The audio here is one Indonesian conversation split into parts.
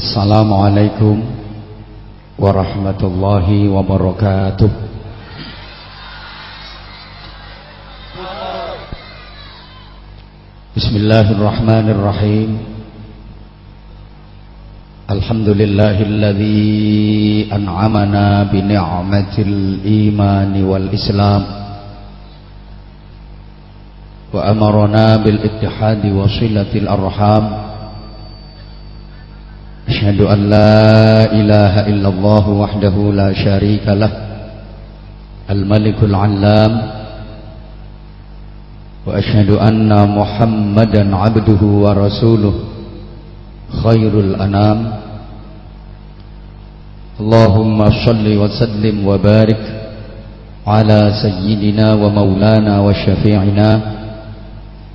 Assalamualaikum warahmatullahi wabarakatuh. Bismillahirrahmanirrahim. Alhamdulillahilladzi an'amana bi ni'matil iman wal islam wa amarna bil ittihad wa silatil arham أشهد أن لا إله إلا الله وحده لا شريك له الملك العلام وأشهد أن محمدا عبده ورسوله خير الأنام. اللهم صل وسلم وبارك على سيدنا ومولانا وشفيعنا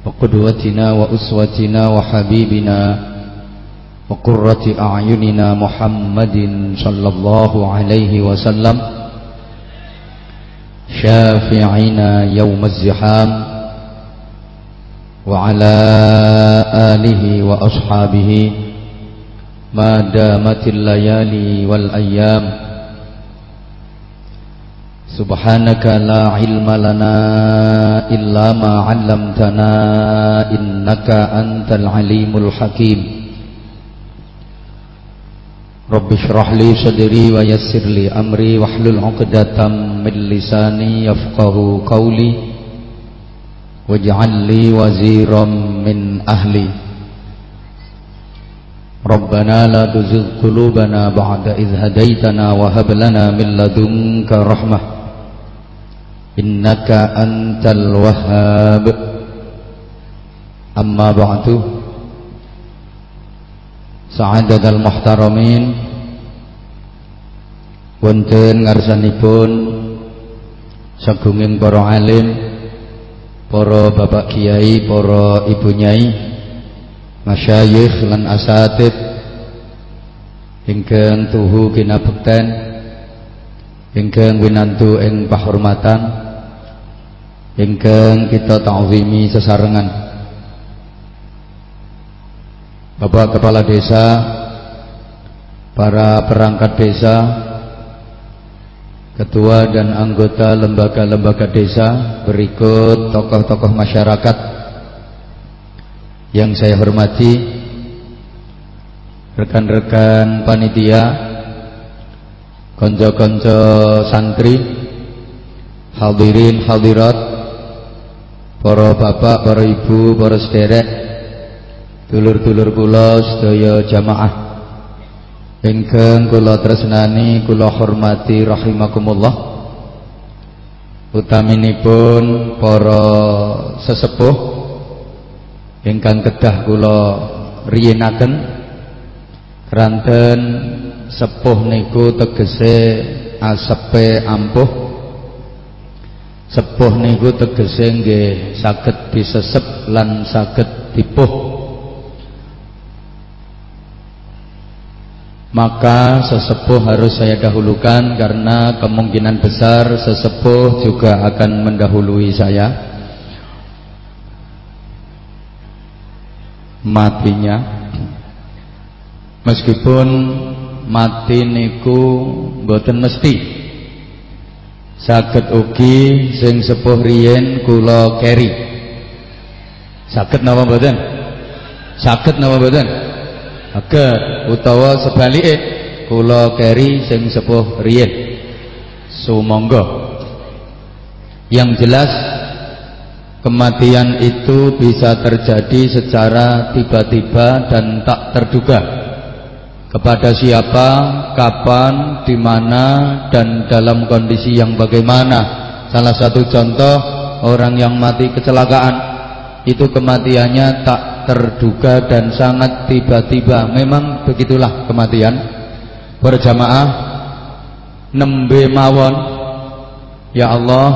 وقدوتنا وأسوتنا وحبيبنا وقرة أعيننا محمد صلى الله عليه وسلم. شافعنا يوم الزحام. وعلى آله وأصحابه ما دامت الليالي والأيام. سبحانك لا علم لنا إلا ما علمتنا إنك أنت العليم الحكيم. رب اشرح لي صدري ويسر لي أمري واحلل عقدة من لساني يفقهوا قولي واجعل لي وزيرا من أهلي. ربنا لا تزغ قلوبنا بعد إذ هديتنا وهب لنا من لدنك رحمة. إنك أنت الوهاب. أما بعد Sa'adatul muhtaramin wonten ngarsanipun sagunging para alim, para bapak kiai, para ibu nyai, masyayikh lan asatid. Ingkang tuhu kinabekten ingkang winantu ing pahormatan ingkang kita ta'zimi sesarengan Bapak Kepala Desa Para perangkat desa Ketua dan anggota lembaga-lembaga desa Berikut tokoh-tokoh masyarakat Yang saya hormati Rekan-rekan panitia Konco-konco santri Hadirin hadirat Para bapak, para ibu, para sederek Dulur-dulur kula sedaya jamaah. Ingkang kula tresnani kula hormati rahimakumullah. Utaminipun para sesepuh ingkang kedah kula riyenaken kranten sepuh niku tegese asepe ampuh sepuh niku tegese nggih saged disesep lan saged dipuh maka sesepuh harus saya dahulukan karena kemungkinan besar sesepuh juga akan mendahului saya. Matinya. Meskipun mati niku mboten mesti. Saged ugi sing sepuh riyen kula keri. Saged napa mboten? Saged napa mboten Aga utawa sebalike kula keri sing sepuh riyen. Sumangga. Yang jelas kematian itu bisa terjadi secara tiba-tiba dan tak terduga. Kepada siapa, kapan, di mana dan dalam kondisi yang bagaimana. Salah satu contoh orang yang mati kecelakaan itu kematiannya tak terduga dan sangat tiba-tiba. Memang begitulah kematian. Berjamaah nembe mawon. Ya Allah,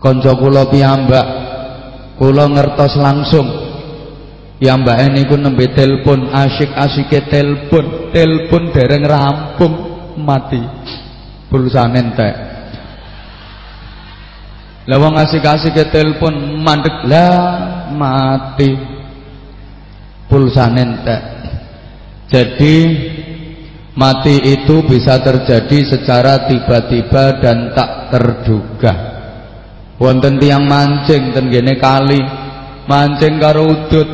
konco kula piyambak kula ngertos langsung. Piyambake niku nembe telepon, asik-asike telepon, telepon dereng rampung mati. Pulsane entek. Lah wong asik-asike telepon mandek lah mati pulsane entek Jadi mati itu bisa terjadi secara tiba-tiba dan tak terduga. Wonten tiang mancing ten gene kali, mancing karo udut.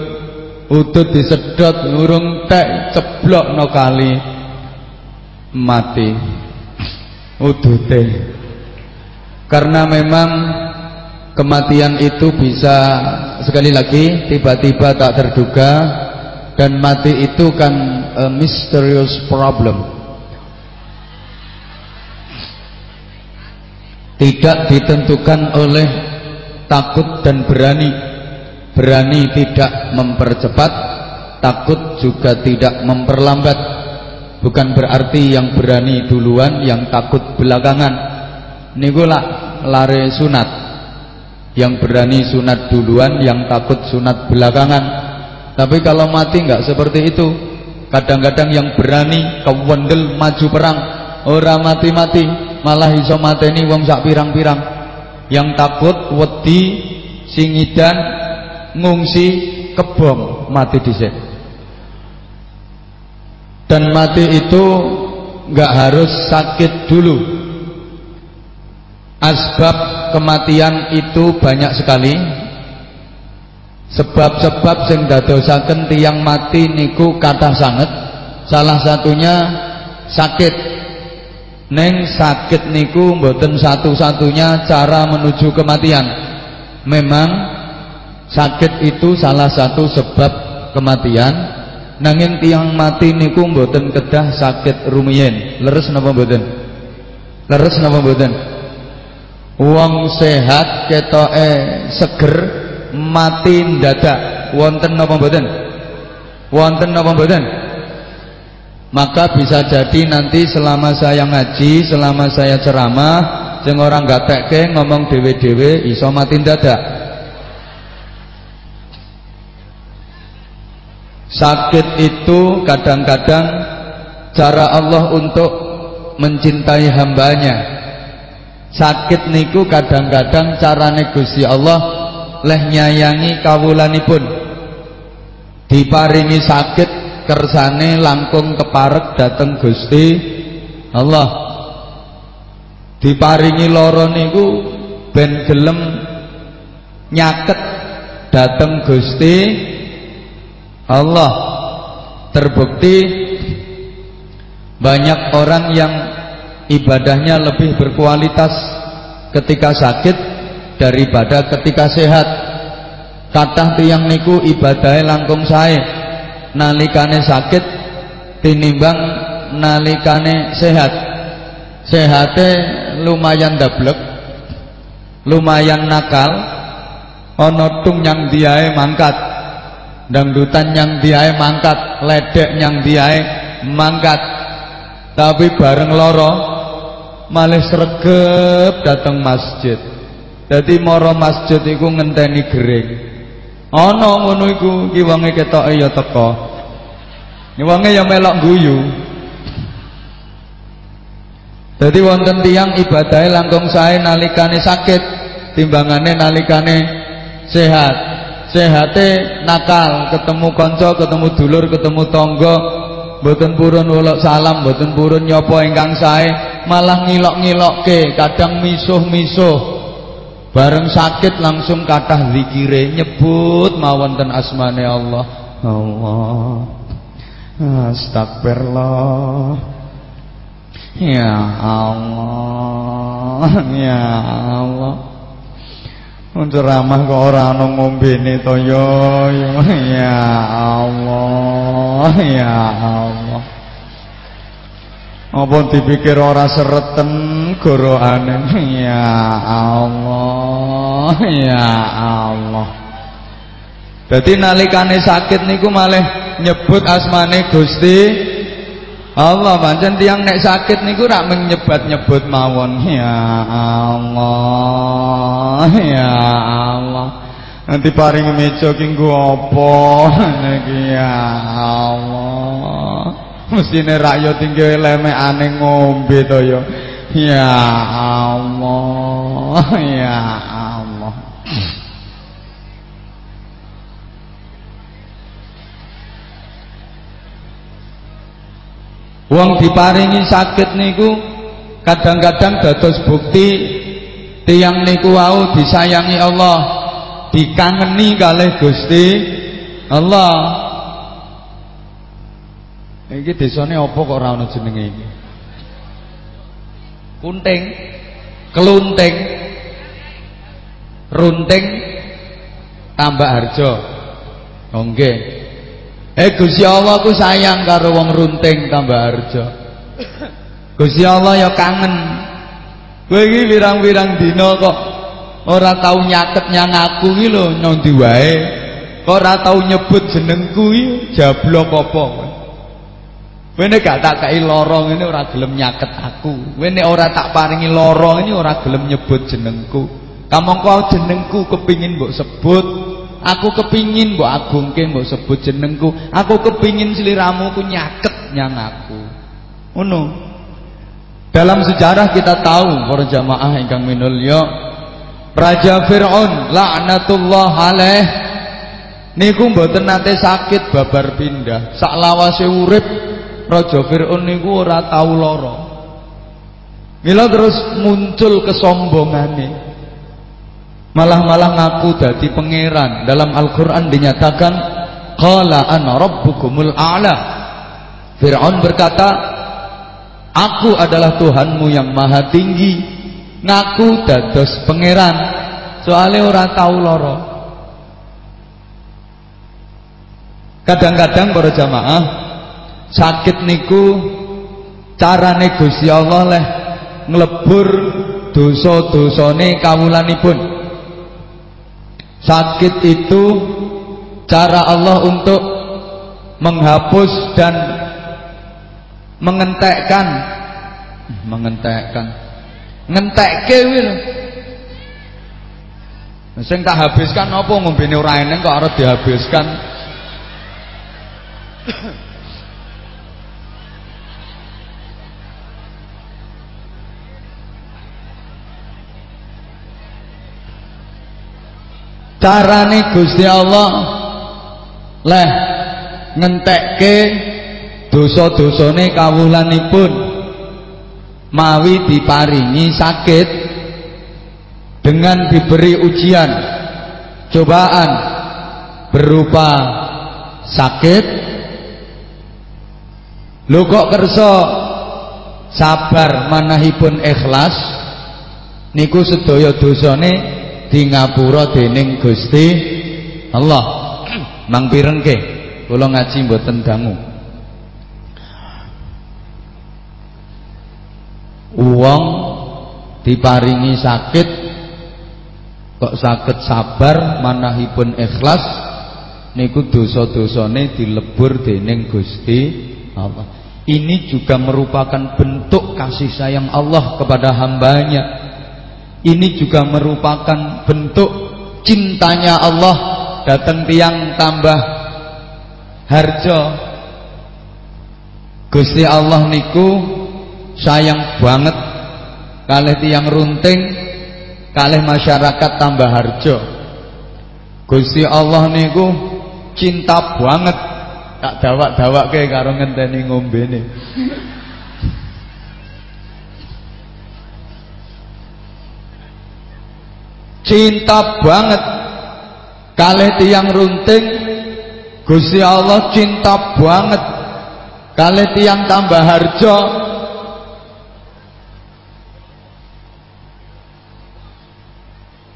Udut disedot urung tek ceblok no kali. Mati. Udute. Karena memang kematian itu bisa sekali lagi tiba-tiba tak terduga dan mati itu kan a mysterious problem. Tidak ditentukan oleh takut dan berani. Berani tidak mempercepat takut juga tidak memperlambat. Bukan berarti yang berani duluan yang takut belakangan. Nikulah lare sunat yang berani sunat duluan yang takut sunat belakangan tapi kalau mati nggak seperti itu. Kadang-kadang yang berani kewendel maju perang, ora mati-mati, malah iso mateni wong sak pirang-pirang. Yang takut wedi singidan ngungsi kebom mati dhisik. Dan mati itu nggak harus sakit dulu. Asbab kematian itu banyak sekali Sebab-sebab sing dadosaken tiang mati niku kata sangat. Salah satunya sakit. Neng sakit niku mboten satu-satunya cara menuju kematian. Memang sakit itu salah satu sebab kematian. Nanging tiang mati niku mboten kedah sakit rumiyin. Leres napa mboten? Leres napa mboten? Wong sehat ketoke seger mati dadak wonten napa mboten? Wonten napa mboten? Maka bisa jadi nanti selama saya ngaji selama saya ceramah sing orang gatekke ngomong dewe-dewe iso mati dadak sakit itu kadang-kadang cara Allah untuk mencintai hambanya sakit niku kadang-kadang cara negosi Allah leh nyayangi kawulanipun. Diparingi sakit kersane langkung keparek dateng Gusti Allah. Diparingi loro niku ben gelem nyaket dateng Gusti Allah. Terbukti banyak orang yang ibadahnya lebih berkualitas ketika sakit daripada ketika sehat. Kathah tiang niku ibadahnya langkung sae. Nalikane sakit tinimbang nalikane sehat. Sehate lumayan dablek lumayan nakal ana tung yang diae mangkat dangdutan yang diae mangkat ledek yang diae mangkat tapi bareng loro malih sregep datang masjid Dadi mara masjid iku ngenteni gering. Ana ngono iku ki wonge ketoke ya teka. Wonge ya melok guyu. Dadi wonten tiyang ibadahe langkung sae nalikane sakit, timbangane nalikane sehat. Sehate nakal, ketemu kanca, ketemu dulur, ketemu tangga, mboten purun wolok salam, mboten purun nyapa ingkang sae, malah ngilok-ngilokke, kadang misuh-misuh. Bareng sakit langsung kathah zikire nyebut mawon ten asmane Allah. Allah. Astagfirullah. Ya Allah. Ya Allah. Ceramah kok ora ana ngombene to yo. Ya Allah. Ya Allah. Apa dipikir ora sereten gorokane? Ya Allah, ya Allah. Dadi nalikane sakit niku malih nyebut asmane Gusti Allah pancen tiyang nek sakit niku rak menyebat-nyebut mawon ya Allah ya Allah nanti paring meja ki nggo apa niki ya Allah Mestine rakyat tinggal lemekane ngombe to ya. Ya Allah, ya Allah. Wong diparingi sakit niku kadang-kadang dados bukti tiang niku wau disayangi Allah, dikangeni kalih Gusti Allah. Iki desane apa kok ora ana jenenge iki? Kunting, kelunting, runting, tambah harjo. Oh. Eh Gusti Allah ku sayang karo wong runting tambah harjo. Gusti Allah ya kangen. Kowe iki wirang-wirang dina kok ora tau nyaket nyang aku iki lho nyong wae. Kok ora tau nyebut jenengku iki jablok apa. Kowe nek gak tak kai lorong ini ora gelem nyaket aku. Kowe nek ora tak paringi lorong ini ora gelem nyebut jenengku. Kamangka jenengku kepingin mbok sebut Aku kepingin mbok agungke mbok sebut jenengku. Aku kepingin sliramu ku nyaket nyang aku. Ngono. Dalam sejarah kita tahu para jamaah ingkang minulya Raja Firaun laknatullah alaih niku mboten nate sakit babar pindah. Sak lawase urip Raja Firaun niku ora tau lara. Mila terus muncul kesombongane malah-malah ngaku dadi pangeran. Dalam Al-Qur'an dinyatakan qala ana rabbukumul a'la. Firaun berkata aku adalah Tuhanmu yang maha tinggi ngaku dados pangeran. Soalnya ora tahu loro kadang-kadang para jamaah sakit niku cara Gusti Allah leh nglebur dosa-dosane kawulanipun Sakit itu cara Allah untuk menghapus dan mengentekkan. Mengentekkan. Ngentekke kuwi sing tak habiskan apa ngombene ora eneng kok arep dihabiskan carane Gusti Allah leh ngentekke dosa-dosane kawulanipun. Mawi diparingi sakit dengan diberi ujian cobaan berupa sakit. Lho kok kersa sabar manahipun ikhlas niku sedaya dosane di ngapura dening Gusti Allah. Mang pirengke kula ngaji mboten dangu. Uang diparingi sakit kok sakit sabar manahipun ikhlas niku dosa-dosane dilebur dening Gusti Allah. Ini juga merupakan bentuk kasih sayang Allah kepada hambanya ini juga merupakan bentuk cintanya Allah. Datang tiang tambah harjo. Gusti Allah niku sayang banget. Kalih tiang runting kalih masyarakat tambah harjo. Gusti Allah niku cinta banget. Tak dawak-dawak ke karo ngenteni ngombene cinta banget. Kalih tiang runting Gusti Allah cinta banget. Kalih tiang tambah harjo.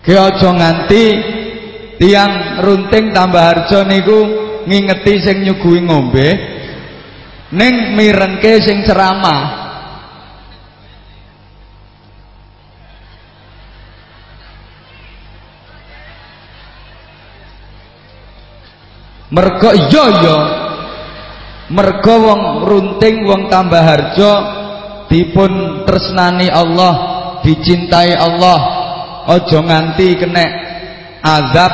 Ki nganti tiang runting tambah harjo niku ngingeti sing nyuguhi ngombe ning mirengke sing ceramah mergo iya ya mergo wong runting wong tambah harjo dipun tresnani Allah dicintai Allah ojo nganti kena azab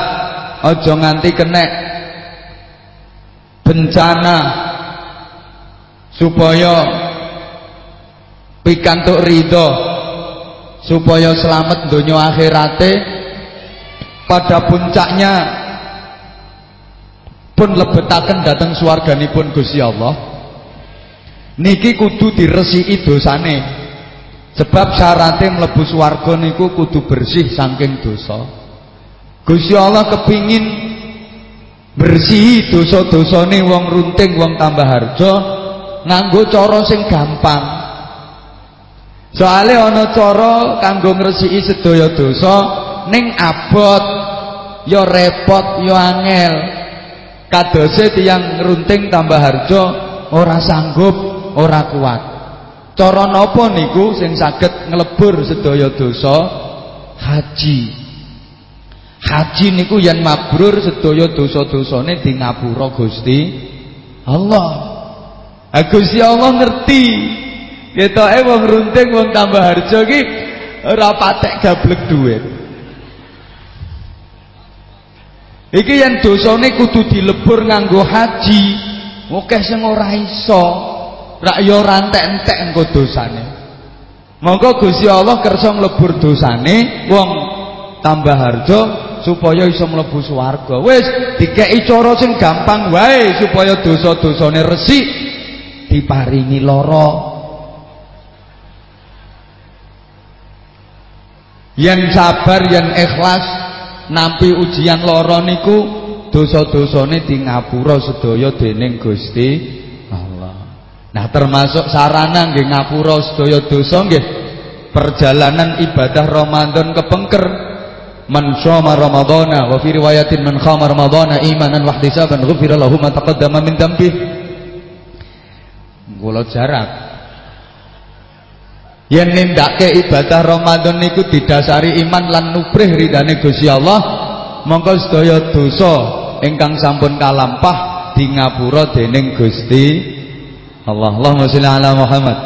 ojo nganti kena bencana supaya pikantuk ridho supaya selamat dunia akhirate. Pada puncaknya pun lebetaken dateng pun Gusti Allah. Niki kudu diresiki dosane. Sebab syaratnya mlebu swarga niku kudu bersih saking dosa. Gusti Allah kepingin bersih dosa-dosane wong runting wong tambah harjo nganggo cara sing gampang. Soalnya ana cara kanggo ngresiki sedaya dosa ning abot ya repot ya angel kadose tiyang runting tambah harjo ora sanggup ora kuat cara napa niku sing saged nglebur sedaya dosa haji Haji niku yang mabrur sedaya dosa-dosane di ngapura Gusti Allah. Gusti Allah ngerti. Ketoke wong runting wong tambah harja ki ora patek gablek dhuwit. Iki yang dosane kudu dilebur nganggo haji. Oke sing ora iso. Rak yo rantek-entek engko dosane. Monggo Gusti Allah kersa nglebur dosane wong tambah harja supaya iso mlebu swarga. Wis dikeki cara sing gampang wae supaya dosa-dosane resik diparingi lara. Yen sabar yen ikhlas nampi ujian lara niku dosa-dosane di ngapura sedaya dening Gusti Allah. Nah termasuk sarana nggih ngapura sedaya dosa nggih perjalanan ibadah Ramadan kepengker man shoma ramadana wa fi riwayatin man khama ramadana imanan wa ihtisaban ghufira lahu ma taqaddama min dambi kula jarak yen nindake ibadah Ramadan niku didasari iman lan nubrih ridane Gusti Allah mongko sedaya dosa ingkang sampun kalampah di ngapura dening Gusti Allah. Allahumma sholli ala Muhammad.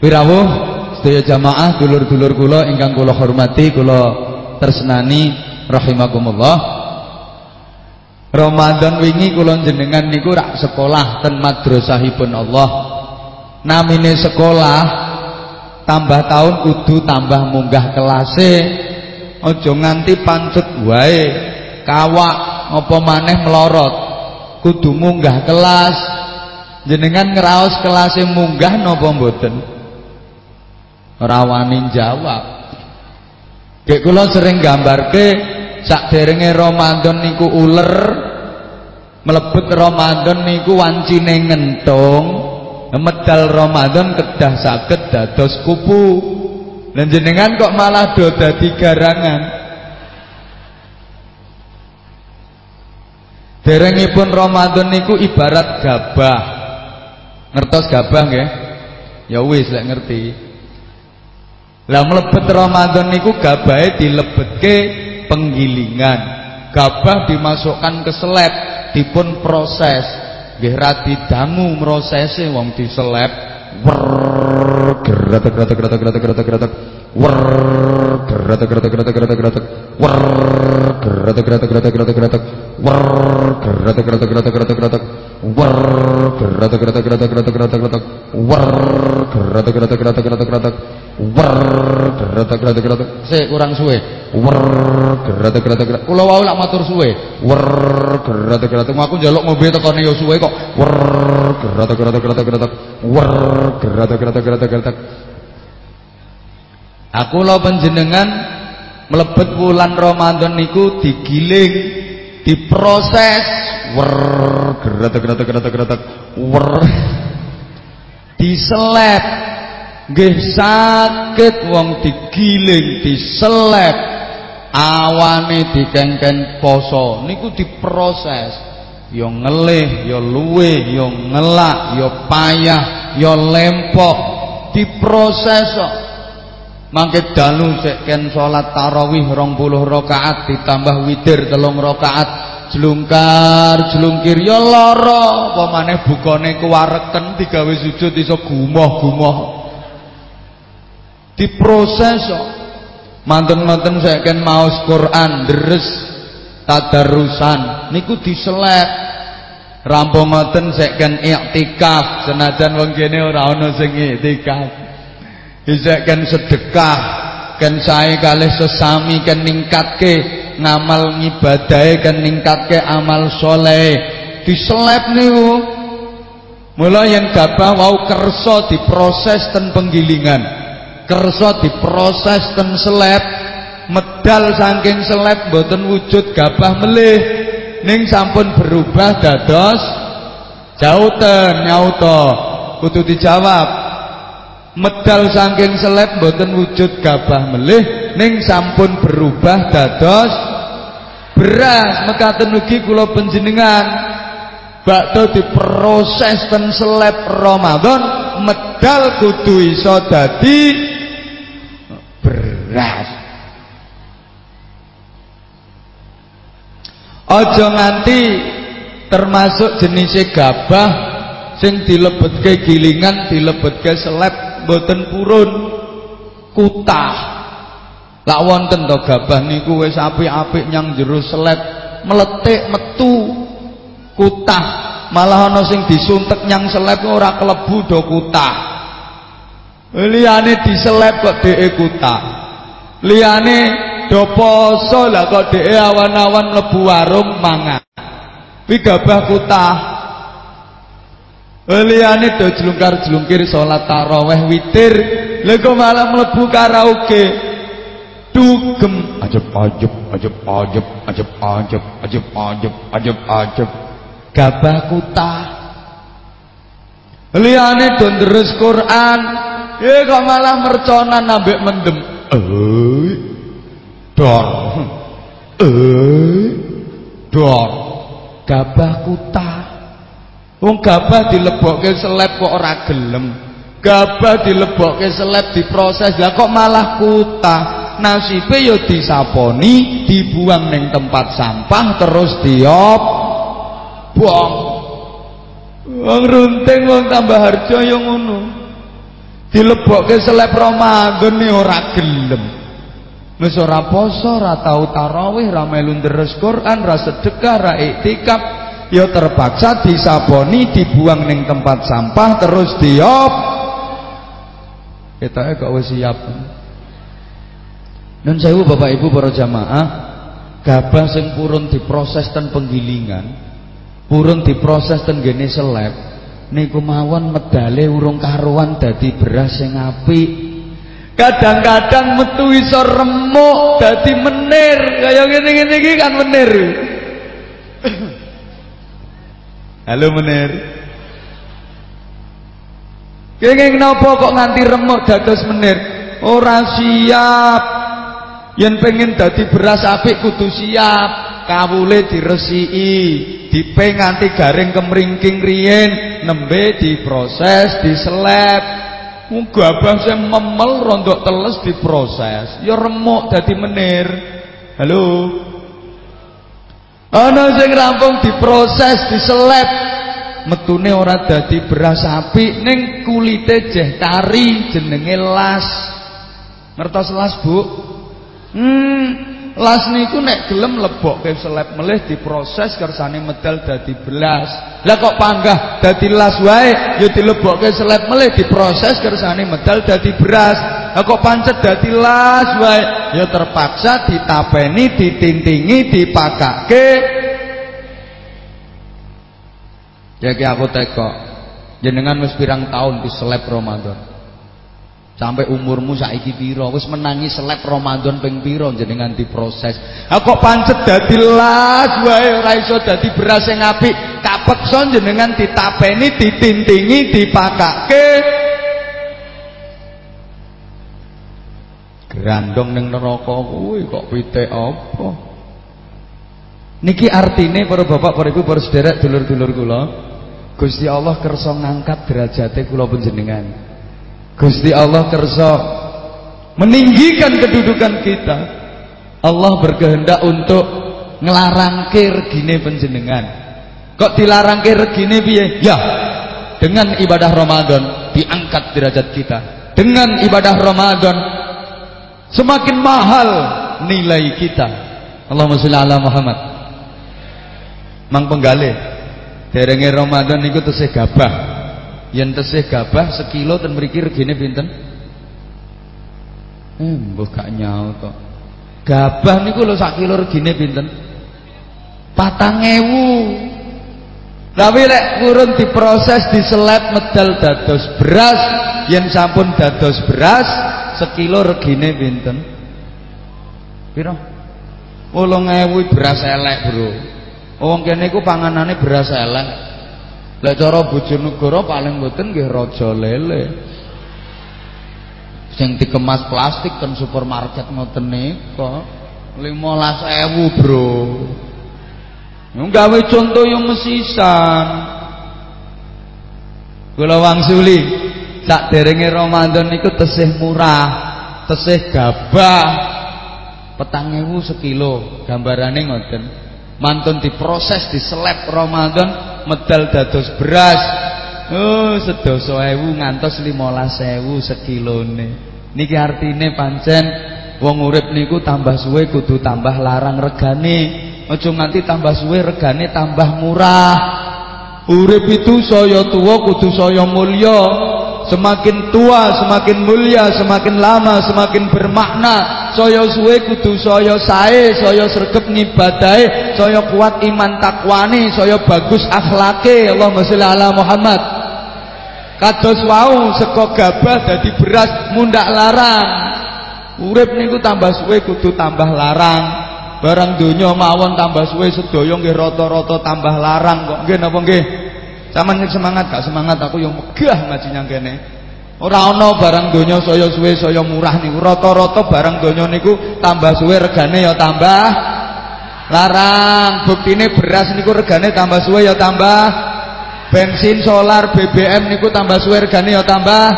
Wirawuh sedaya jamaah dulur-dulur kula ingkang kula hormati kula tersenani rahimakumullah. Ramadan wingi kula jenengan niku rak sekolah ten madrasahipun Allah namine sekolah tambah tahun kudu tambah munggah kelase. Aja nganti pancet wae. Kawak apa maneh melorot. Kudu munggah kelas. Jenengan ngeraos kelasnya munggah napa mboten? Rawanin jawab. Kayak kula sering gambarke sakderenge Ramadan niku uler mlebet Ramadan niku wancine ngentung medal Ramadan kedah saged dados kupu. Dan jenengan kok malah do dadi garangan derengipun Ramadan niku ibarat gabah. Ngertos gabah nggih? Ya wis lek ngerti. Lah mlebet Ramadan niku gabahe dilebetke penggilingan. Gabah dimasukkan ke seleb, dipun proses. Nggih ra didangu prosese wong diseleb. Wer geratak geratak geratak geratak geratak geratak. Wer geratak geratak geratak geratak geratak. Wer geratak geratak geratak geratak geratak. Wer geratak geratak geratak geratak geratak. Wer geratak geratak geratak geratak geratak geratak. Wer geratak geratak geratak geratak geratak wer geratak geratak geratak sik kurang suwe. Wer geratak geratak geratak kula wau lak matur suwe. Wer geratak geratak aku njaluk ngombe tekone ya suwe kok. Wer geratak geratak geratak geratak wer geratak geratak geratak geratak aku lo panjenengan mlebet bulan Ramadan niku digiling diproses. Wer geratak geratak geratak geratak wer diselep nggih sakit wong digiling diselep awane dikengken poso. Niku diproses. Ya ngelih ya luwe ya ngelak ya payah ya lempok. Diproses kok. Mangke dalu sik ken salat tarawih 20 rakaat ditambah witir telung rakaat. Jelungkar jelungkir ya lara. Apa maneh bukane kuwareken digawe sujud iso gumoh-gumoh diproses manten-manten saya kan maos Quran deres tadarusan. Niku diselep. Rampung kan iktikaf senajan wong kene ora ana sing iktikaf isek kan sedekah. Kan saya kalih sesami kan ningkatke ngamal ngibadahe kan ningkatke amal soleh. Diselep niku. Mula yen gabah wau kersa diproses ten penggilingan. Kersa diproses ten seleb, medal saking seleb mboten wujud gabah melih. Ning sampun berubah dados jauten nyauta. Kudu dijawab. Medal saking seleb mboten wujud gabah melih ning sampun berubah dados beras mekaten ugi kula panjenengan bakdo diproses ten seleb Ramadan medal kudu iso dadi beras. Aja nganti termasuk jenis gabah sing dilebetke gilingan dilebetke seleb mboten purun kutah. Lak wonten to gabah niku wis apik-apik nyang jero seleb meletik metu kutah. Malah ana sing disuntek nyang seleb ora kelebu do kutah liyane diseleb kok dheke kutah liyane do poso lah kok dheke awan-awan mlebu warung mangan kuwi gabah kutah liyane do jlungkar-jlungkir salat tarawih witir. Lha kok malah mlebu karaoke? Dugem. Ajep ajep ajep ajep ajep ajep ajep ajep ajep ajep. Gabah kutah liyane do ndres Quran eh kok malah merconan ambek mendem. Eh dor. Eh dor. Gabah kutah wong gabah dilebokke seleb kok ora gelem. Gabah dilebokke seleb diproses. Lah kok malah kutah nasibe ya disaponi dibuang ning tempat sampah terus diop buang. Wong runting wong tambah harja yang ngono dilebokke seleb Ramadan ora gelem. Wis ora poso ora tau tarawih ora melu deres Quran ora sedekah ora iktikaf. Ya terpaksa disaboni dibuang ning tempat sampah terus diop kita kok wis siap. Nun sewu Bapak Ibu para jamaah. Gabah sing purun diproses ten penggilingan purun diproses ten gene seleb niku mawon medale urung karuan dadi beras sing apik. Kadang-kadang metu iso remuk dadi menir. Kaya ngene-ngene iki kan menir. Halo menir. Kenging napa kok nganti remuk dados menir? Ora siap. Yen pengen dadi beras apik kudu siap kawule diresiki dipe nganti garing kemringking riyen nembe diproses diseleb gabah sing memel rondok teles diproses. Ya remuk dadi menir. Halo? Ana sing rampung diproses diseleb metune ora dadi beras apik ning kulite jeh tari jenenge las. Ngertos las Bu? Hmm Las niku nek gelem lebokke seleb melih diproses kersane medal dadi belas. Lah kok panggah dadi las wae ya dilebokke seleb melih diproses kersane medal dadi beras. Lah kok pancet dadi las wae ya terpaksa ditapeni, ditintingi, dipakake. Ya ki aku teko. Jenengan wis pirang tahun di seleb Ramadan. Sampai umurmu saiki piro wis menangi seleb Ramadan ping piro jenengan diproses. Ha kok pancet dadi las wae ora iso dadi beras sing apik. Kapeksa jenengan ditapeni, ditintingi, dipakake. Grandong ning neraka kuwi kok pitik apa? Niki artine para bapak, para ibu, para sederek, dulur-dulur kula. Gusti Allah kersa ngangkat derajate kula panjenengan. Gusti Allah kersa meninggikan kedudukan kita. Allah berkehendak untuk ngelarangke regine panjenengan. Kok dilarangke regine piye? Ya, dengan ibadah Ramadan diangkat derajat kita. Dengan ibadah Ramadan semakin mahal nilai kita. Allahumma sholli ala Muhammad. Mang penggale derenge Ramadan niku tesih gabah yen tesih gabah sekilo ten mriki regine pinten eh mbok gak nyaut kok gabah niku lho sak kilo regine pinten 4000 Tapi lek kurun diproses diselet medal dados beras, yen sampun dados beras sekilo regine pinten? Piro? 8000 beras elek, Bro. Wong kene iku panganane beras elek. Lek cara Bojonegoro paling mboten nggih raja lele. Sing dikemas plastik ten supermarket ngoten nika 15000, Bro. Nggawe contoh yang mesisan. Kula wangsuli sak derenge Ramadan niku tesih murah, tesih gabah. Petang ewu sekilo, gambarane ngoten. Mantun diproses diselep Ramadan medal dados beras. Oh, sedoso ewu ngantos limolas ewu sekilone. Niki artine pancen wong urip niku tambah suwe kudu tambah larang regane. Aja nganti tambah suwe regane tambah murah. Urip itu saya tua kudu saya mulya. Semakin tua, semakin mulia, semakin lama, semakin bermakna. Saya suwe kudu saya sae, saya sregep ngibadahe, saya kuat iman takwani, saya bagus akhlake. Allahumma sholli ala Muhammad. Kados wau seko gabah dadi beras mundak larang. Urip niku tambah suwe kudu tambah larang. Barang donya mawon tambah suwe sedaya nggih rata-rata tambah larang kok. Nggih napa nggih? Saman semangat gak semangat aku yang megah ngaji nyang kene. Ora ana barang donya saya suwe saya murah niku. Rata-rata barang donya niku tambah suwe regane ya tambah larang. Buktine beras niku regane tambah suwe ya tambah bensin, solar, BBM niku tambah suwe regane ya tambah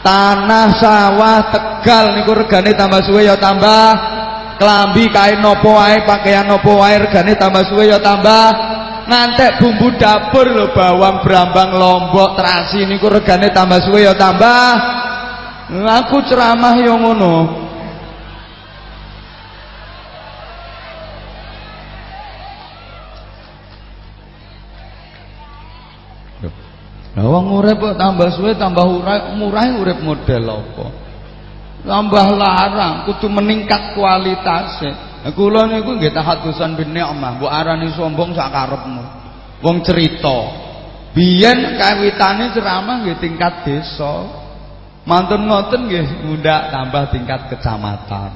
tanah, sawah, Tegal niku regane tambah suwe ya tambah klambi kain nopo wae, pakaian nopo wae regane tambah suwe ya tambah ngantek bumbu dapur lho bawang brambang lombok terasi niku regane tambah suwe ya tambah aku ceramah yo ngono Lah wong urip kok tambah suwe tambah murah urip model apa? Tambah larang kudu meningkat kualitasnya. Kula niku nggih tahaddusan bin ni'mah, mbok arani sombong sak karepmu. Wong cerita. Biyen kawitane ceramah nggih tingkat desa. Mantun ngoten nggih mundak tambah tingkat kecamatan.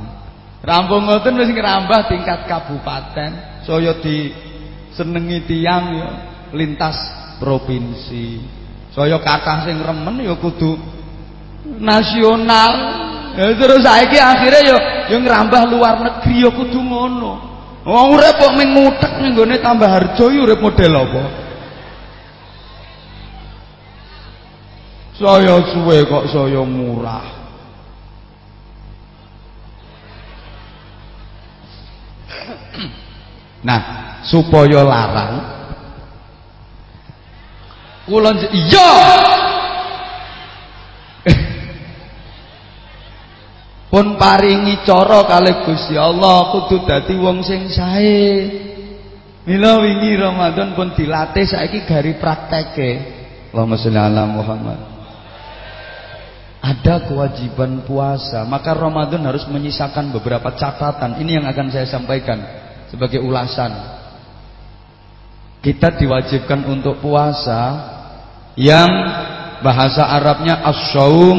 Rampung ngoten wis ngrambah tingkat kabupaten. Saya disenengi tiyang ya lintas provinsi. Saya kathah sing remen ya kudu nasional. Ya terus saiki akhirnya ya ya ngrambah luar negeri ya kudu ngono. Wong urip kok ming ngutek ning gone tambah harjo urip model apa? Saya suwe kok saya murah. Nah, supaya larang kula iya pun paringi cara kalih Gusti Allah kudu dadi wong sing sae. Mila wingi Ramadan pun dilatih saiki gari prakteke. Allahumma sholli ala Muhammad. Ada kewajiban puasa, maka Ramadan harus menyisakan beberapa catatan. Ini yang akan saya sampaikan sebagai ulasan. Kita diwajibkan untuk puasa yang bahasa Arabnya as-saum,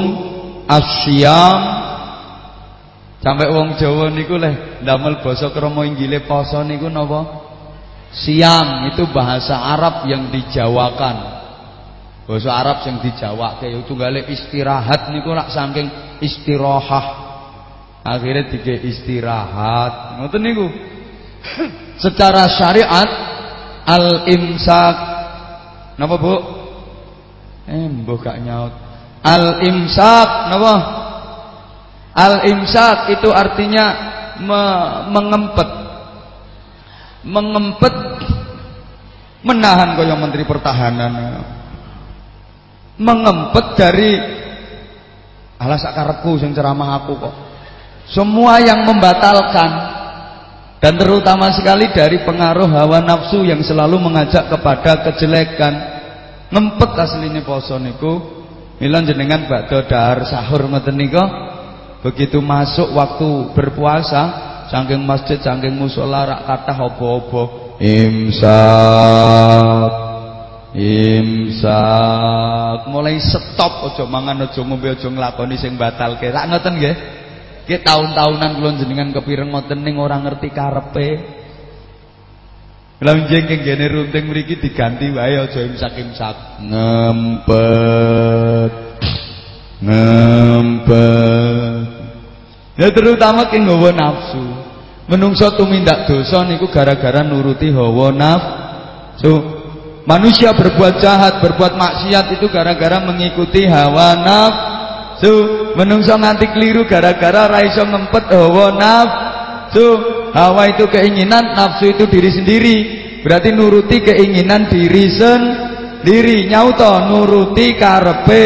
as-siyam, Sampai wong Jawa niku leh ndamel basa krama inggile poso niku napa? Siam itu bahasa Arab yang dijawakan. Bahasa Arab yang dijawake ya tunggale istirahat niku lak saking istirahah. Akhirnya tiga istirahat. Ngoten niku. Secara syariat al-imsak napa Bu? Eh mbok gak nyaut. Al-imsak napa? Al-imsak itu artinya me mengempet. Mengempet menahan kaya menteri pertahanan. Mengempet dari alas sakarepku sing ceramah aku kok. Semua yang membatalkan dan terutama sekali dari pengaruh hawa nafsu yang selalu mengajak kepada kejelekan. Ngempet aslinya poso niku. Jenengan bakdo dahar sahur ngoten nika Begitu masuk waktu berpuasa, saking masjid, saking musola rak kata hobo-hobo imsak. imsak. Mulai stop aja mangan aja ngombe aja nglakoni sing batalke. Rak ngoten nggih? Ki tahun-tahunan kula jenengan kepireng ngoten ning ora ngerti karepe. Lah njeng kene runting mriki diganti wae aja imsak-imsak. Ngempet ngempet Ya terutama ki nggawa nafsu menungso tumindak dosa niku gara-gara nuruti hawa nafsu Manusia berbuat jahat, berbuat maksiat itu gara-gara mengikuti hawa nafsu. Menungso nganti keliru gara-gara raiso ngempet hawa nafsu. Hawa itu keinginan, nafsu itu diri sendiri. Berarti nuruti keinginan diri sendiri. Nyauto nuruti karepe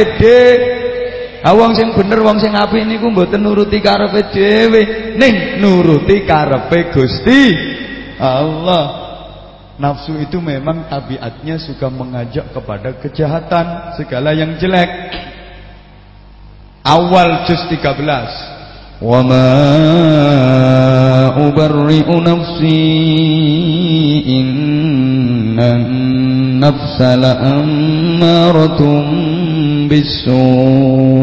Ha wong sing bener wong sing apik niku mboten nuruti karepe dhewe, ning nuruti karepe Gusti Allah. Nafsu itu memang tabiatnya suka mengajak kepada kejahatan, segala yang jelek. Awal juz 13. Wa ma ubarri'u nafsi innan nafsa la'ammaratun bisu'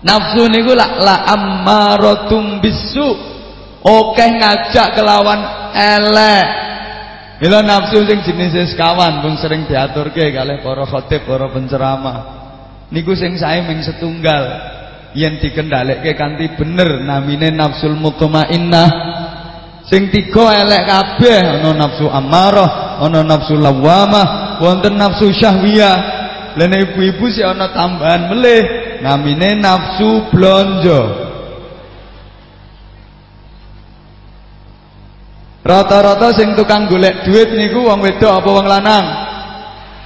Nafsu niku la la ammaratum bisu Oke ngajak kelawan elek. Mila nafsu sing jenis sekawan pun sering diaturke kalih para khatib, para penceramah. Niku sing sae ming setunggal. Yen dikendhaleke kanthi bener namine nafsul mutmainnah. Sing tiga elek kabeh, ana nafsu amarah, ana nafsu lawamah, wonten nafsu syahwiyah. Lah ibu-ibu sih ana tambahan melih namine nafsu blonjo. Rata-rata sing tukang golek duit niku wong wedok apa wong lanang?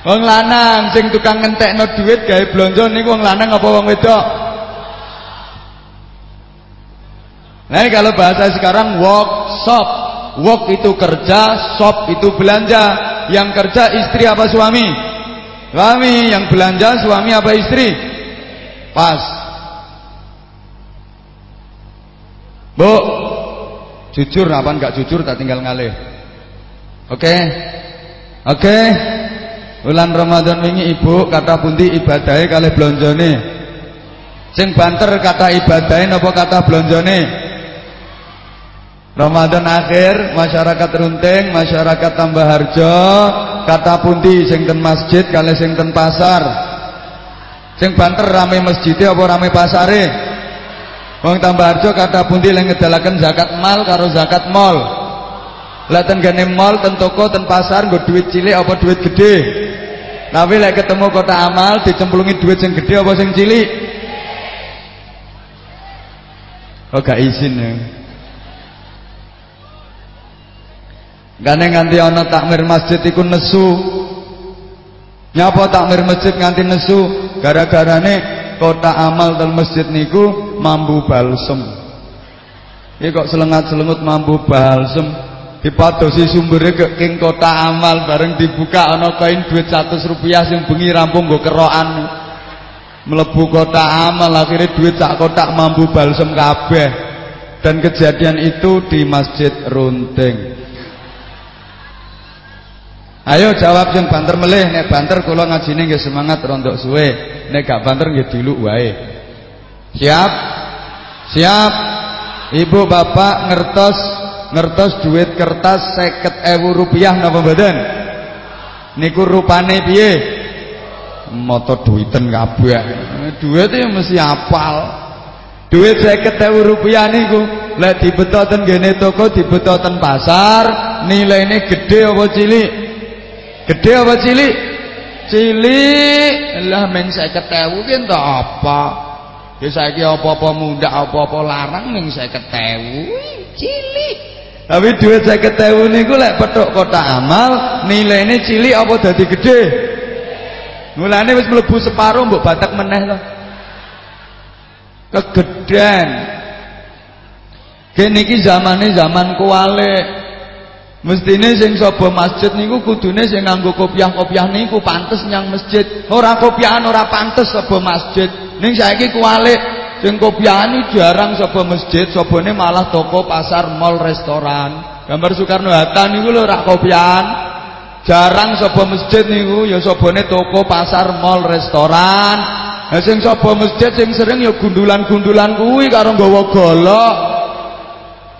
Wong lanang sing tukang ngentekno duit gawe blonjo niku wong lanang apa wong wedok? Nah, kalau bahasa sekarang workshop. Work itu kerja, shop itu belanja. Yang kerja istri apa suami? Suami, yang belanja suami apa istri? Pas. Bu, Jujur apa enggak jujur tak tinggal ngalih. Oke. Okay? Oke. Okay? Bulan Ramadan wingi ibu kata pundi ibadahe kalih blonjone. Sing banter kata ibadahe napa kata blonjone? Ramadan akhir masyarakat runting, masyarakat tambah harjo, kata pundi sing ten masjid kalih sing ten pasar. Sing banter rame masjidnya apa rame pasare? Wong tambah harjo kata pundi yang ngedalaken zakat mal karo zakat mall. Lah ten gene mall ten toko ten pasar nggo duit cilik apa duit gede. Tapi lek ketemu kota amal dicemplungi duit sing gede apa sing cilik? Oh gak izin ya. Gane nganti ana takmir masjid iku nesu. Nyapa takmir masjid nganti nesu? Gara-garane kota amal dan masjid niku mambu balsem. Ini kok selengat-selengut mambu balsem. Dipadosi sumbernya ke king kota amal bareng dibuka ana kain duit 100 rupiah sing bengi rampung go kerokan. Melebu kota amal akhirnya duit sak kotak mambu balsem kabeh. Dan kejadian itu di masjid runting Ayo jawab yang banter melih nek banter kula ngajine nggih semangat rondok suwe. Nek gak banter nggih diluk wae. Siap? Siap. Ibu bapak ngertos ngertos duit kertas ewu rupiah napa mboten? Niku rupane piye? Moto duiten kabeh. Duit ya mesti apal. Duit ewu rupiah niku lek dibeto ten gene toko dibeto ten pasar, nilaine gede apa cilik? Gede apa cilik? Cilik. Lah men 50.000 ki entuk apa? Ya saiki apa-apa muda, apa-apa larang ning 50.000 cilik. Tapi duit 50.000 niku lek petuk kota amal, nilaine cilik apa dadi gede? Mulane wis mlebu separo mbok batak meneh to. Kegeden. Kene iki zamane zaman kualik. Mestine sing sapa masjid niku kudune sing nganggo kopiah-kopiah niku pantes nyang masjid. Ora kopiahan ora pantes sapa masjid. Ning saiki kualik sing kopiahan jarang sapa masjid, sabane malah toko, pasar, mall, restoran. Gambar Soekarno Hatta niku lho ora kopiahan. Jarang sapa masjid niku ya sabane toko, pasar, mall, restoran. Lah sing sapa masjid sing sering ya gundulan-gundulan kuwi karo nggawa golok.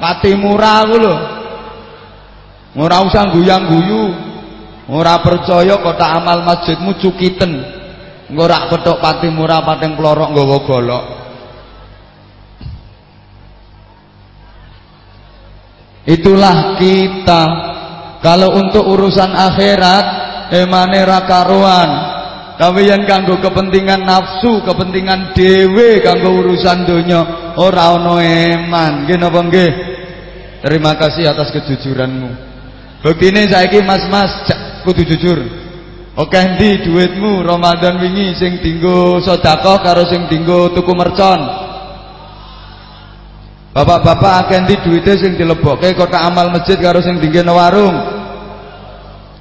Pati murah ku lho. Ora usah guyang-guyu. Ora percaya kotak amal masjidmu cukiten. Engko rak petuk pati murah pating plorok nggawa golok. Itulah kita. Kalau untuk urusan akhirat emane ra karuan. Tapi yang kanggo kepentingan nafsu, kepentingan dewe kanggo urusan donya ora ana eman. Nggih napa? Terima kasih atas kejujuranmu. Buktine saiki mas-mas kudu jujur. Oke ndi duitmu Ramadan wingi sing dinggo sedekah karo sing dinggo tuku mercon? Bapak-bapak akeh ndi duwite sing dilebokke kotak amal masjid karo sing dinggene warung.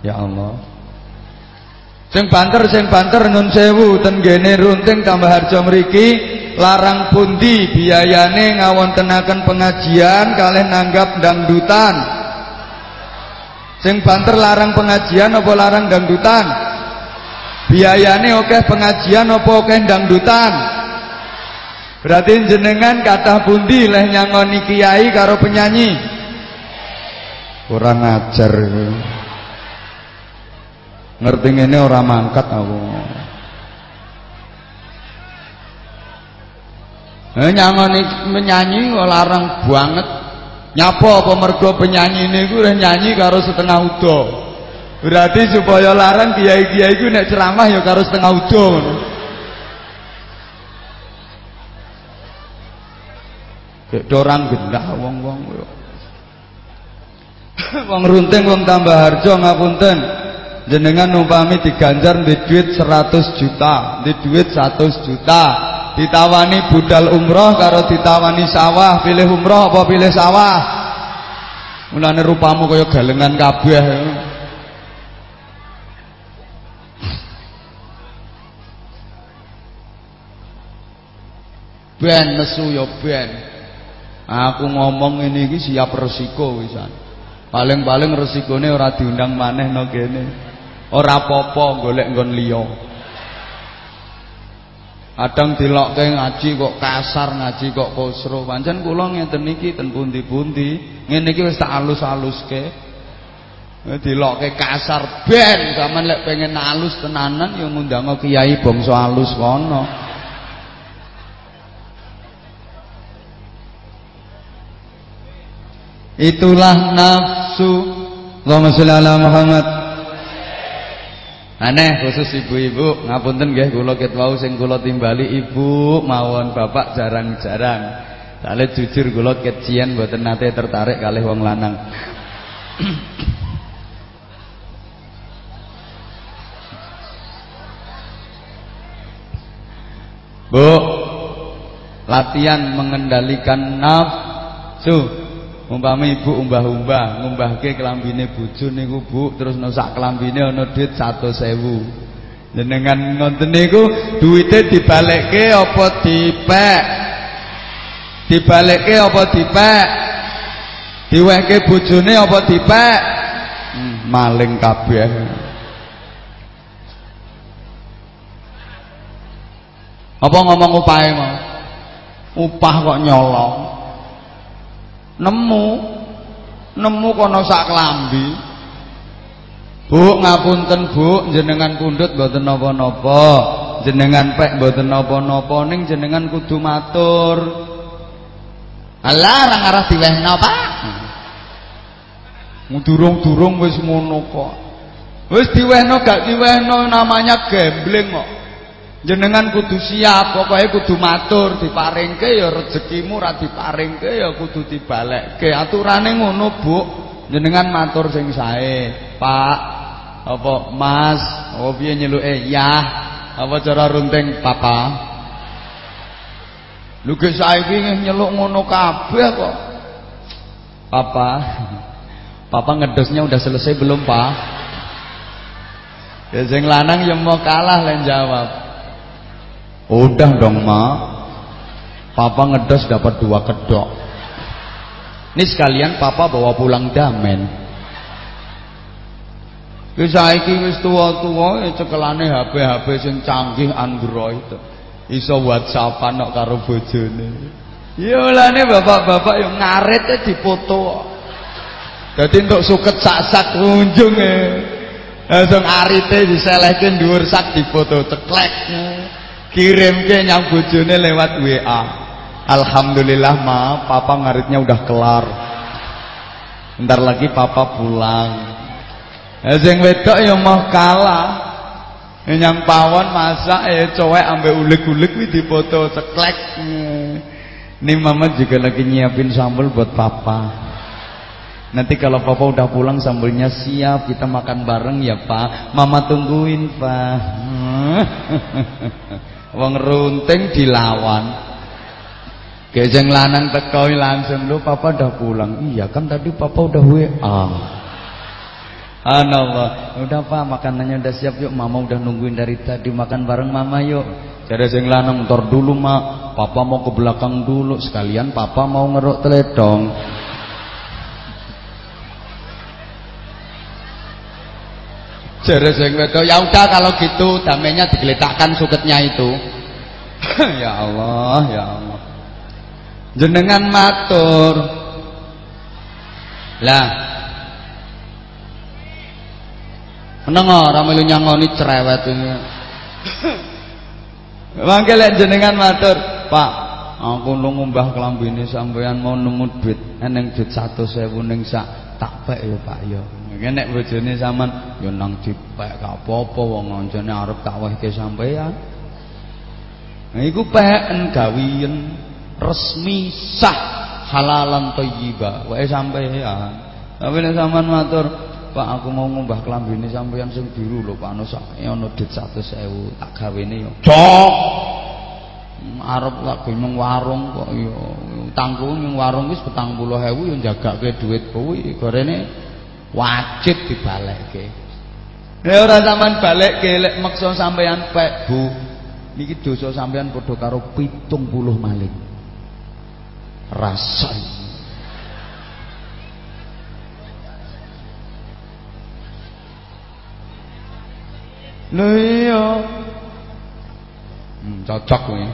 Ya Allah. Sing banter sing banter nun sewu ten gene runting tambah harja mriki larang pundi biayane ngawontenaken pengajian kalih nanggap dangdutan. Sing banter larang pengajian apa larang dangdutan? Biayane oke pengajian apa oke dangdutan? Berarti jenengan kata pundi leh nyangoni kiai karo penyanyi. Kurang ajar. Ngerti ini orang mangkat aku. Eh nyangoni menyanyi larang banget. Nyapa apa mergo penyanyi niku leh nyanyi karo setengah udo. Berarti supaya larang kiai-kiai iku nek ceramah ya karo setengah udo dorang gendah wong-wong wong runting wong tambah harjo ngapunten. Jenengan umpami diganjar di duit 100 juta, di duit 100 juta. Ditawani budal umroh karo ditawani sawah, pilih umroh apa pilih sawah? Mulane rupamu kaya galengan kabeh. Ben nesu ya ben. Aku ngomong ini iki siap resiko wisan. Paling-paling resikone ora diundang maneh no kene. Ora apa-apa golek nggon liya. Kadang dilokke ngaji kok kasar, ngaji kok kosro. Pancen kula ngeten iki ten pundi-pundi, ngene iki wis tak alus-aluske. Dilokke kasar ben, sampean lek pengen alus tenanan ya ngundang kiai bangsa alus kono. Itulah nafsu. Allahumma sholli ala Muhammad. Aneh khusus ibu-ibu, ngapunten nggih kula ket wau sing kula timbali ibu mawon bapak jarang-jarang. Kale jujur kula kecian mboten nate tertarik kalih wong lanang. Bu, latihan mengendalikan nafsu Umpama ibu umbah-umbah, ngumbahke kelambine bojo niku Bu, terus sak kelambine ana duit 100.000. Jenengan ngoten niku duwite dibalekke apa dipek? Dibalekke apa dipek? Diwehke bojone apa dipek? Hmm, maling kabeh. Apa ngomong upahe mau? Upah kok nyolong nemu. Nemu kono sak klambi. Bu ngapunten Bu jenengan pundhut mboten napa-napa. Jenengan pek mboten napa-napa ning jenengan kudu matur. Alah ora ngarah diwehna Pak. Durung-durung wis ngono kok. Wis diwehno gak diwehno namanya gambling kok jenengan kudu siap pokoknya kudu matur diparingke ya rezekimu ra diparingke ya kudu dibalekke. Aturane ngono Bu. Jenengan matur sing sae. Pak apa Mas oh piye nyeluke? Ya. Apa cara runting papa? Lho ge saiki nyeluk ngono kabeh kok. Papa Papa ngedosnya udah selesai belum Pak? Ya sing lanang yang mau kalah len jawab Udah dong ma Papa ngedos dapat dua kedok Ini sekalian papa bawa pulang damen Wis saiki wis tuwa-tuwa ya cekelane HP-HP sing canggih Android. Iso WhatsAppan kok karo bojone. Ya olane bapak-bapak yang ngarit dipoto. Dadi untuk suket sak-sak kunjung e. Langsung arite diselehke dhuwur sak dipoto ceklek. Kirimke nyang bojone lewat WA. Alhamdulillah ma, papa ngaritnya udah kelar. Ntar lagi papa pulang. Eh sing wedok ya mau kalah. Nyang pawon masak ya cowek ambek uleg-uleg kuwi dipoto ceklek. Ini mama juga lagi nyiapin sambal buat papa. Nanti kalau papa udah pulang sambelnya siap kita makan bareng ya pak. Mama tungguin pak. Wong runting dilawan. Gejeng lanang teko langsung lu papa udah pulang. Iya kan tadi papa udah WA. Anallah. Udah Pak, makanannya udah siap yuk. Mama udah nungguin dari tadi makan bareng Mama yuk. Jadi sing lanang ntar dulu Mak. Papa mau ke belakang dulu sekalian Papa mau ngeruk teledong. Jadi sing wedok, ya udah kalau gitu damainya digeletakkan suketnya itu. ya Allah, ya Allah. Jenengan matur. Lah, Meneng ora melu nyangoni cerewet ini. Mangke jenengan matur, Pak, aku lu ngumbah klambine sampean mau nemu duit, eneng duit 100.000 ning sak tak pek ya Pak ya. Ngene nek bojone sampean ya nang dipek gak apa-apa wong ngancane arep tak wehke sampean. Nah iku peken gawiyen resmi sah halalan thayyiba wae sampean. Tapi nek sampean matur Pak aku mau ngubah klambine sampeyan sing biru lho Pak ana sak ana dit 100.000 tak gawene yo. Cok. Arep tak bingung warung kok yo utangku ning warung wis 40.000 yo jagake dhuwit kuwi gorene wajib dibalekke. Nek ora sampean balekke lek meksa sampeyan pek Bu. Niki dosa sampeyan padha karo 70 maling. Rasane Lho iya. Hmm, cocok kuwi.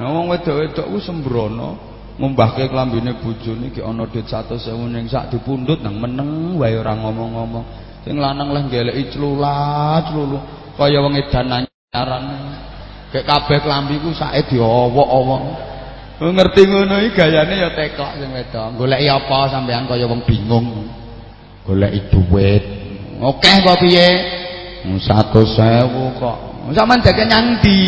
Nah wong wedok-wedok ku sembrono ngumbahke klambine bojone iki ana dhuwit 100.000 ning sak dipundhut nang meneng wae ora ngomong-ngomong. Sing lanang leh geleki clulat clulu kaya wong edan anyaran. Kek kabeh klambi ku sake diowok-owok. Ngerti ngono iki gayane ya tekok sing wedok. Goleki apa sampean kaya wong bingung. Goleki dhuwit. Oke kok piye? satu sewu kok sampean jake nyang ndi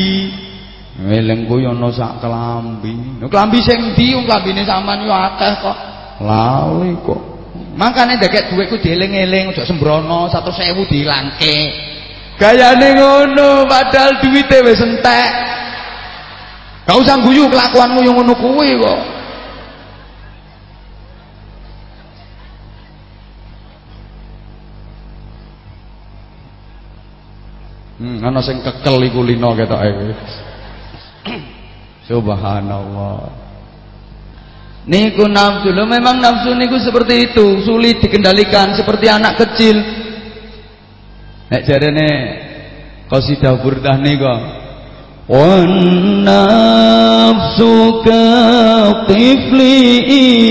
elingku yo ana sak klambi. Lho klambi sing ndi? Wong klambine sampean yo akeh kok. Lali kok. Makane dekek dhuwitku dieling-eling aja sembrono 100.000 diilangke. Gayane ngono padahal duwite wis entek. Gak usah guyu kelakuanmu yang ngono kuwi kok. Hmm, ana sing kekel iku lina ketoke. Subhanallah. Niku nafsu, lo memang nafsu niku seperti itu, sulit dikendalikan seperti anak kecil. Nek jarene qasidah burdah nika. Wan nafsu ka tifliin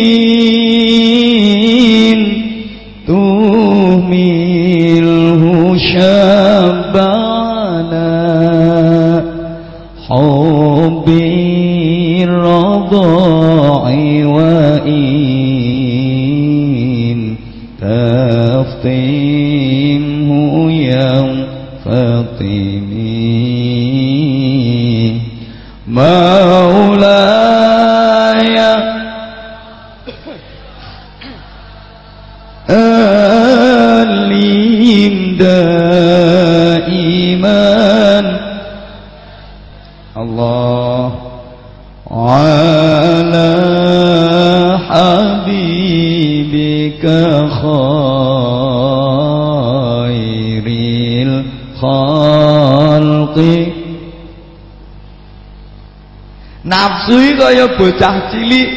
kaya bocah cilik.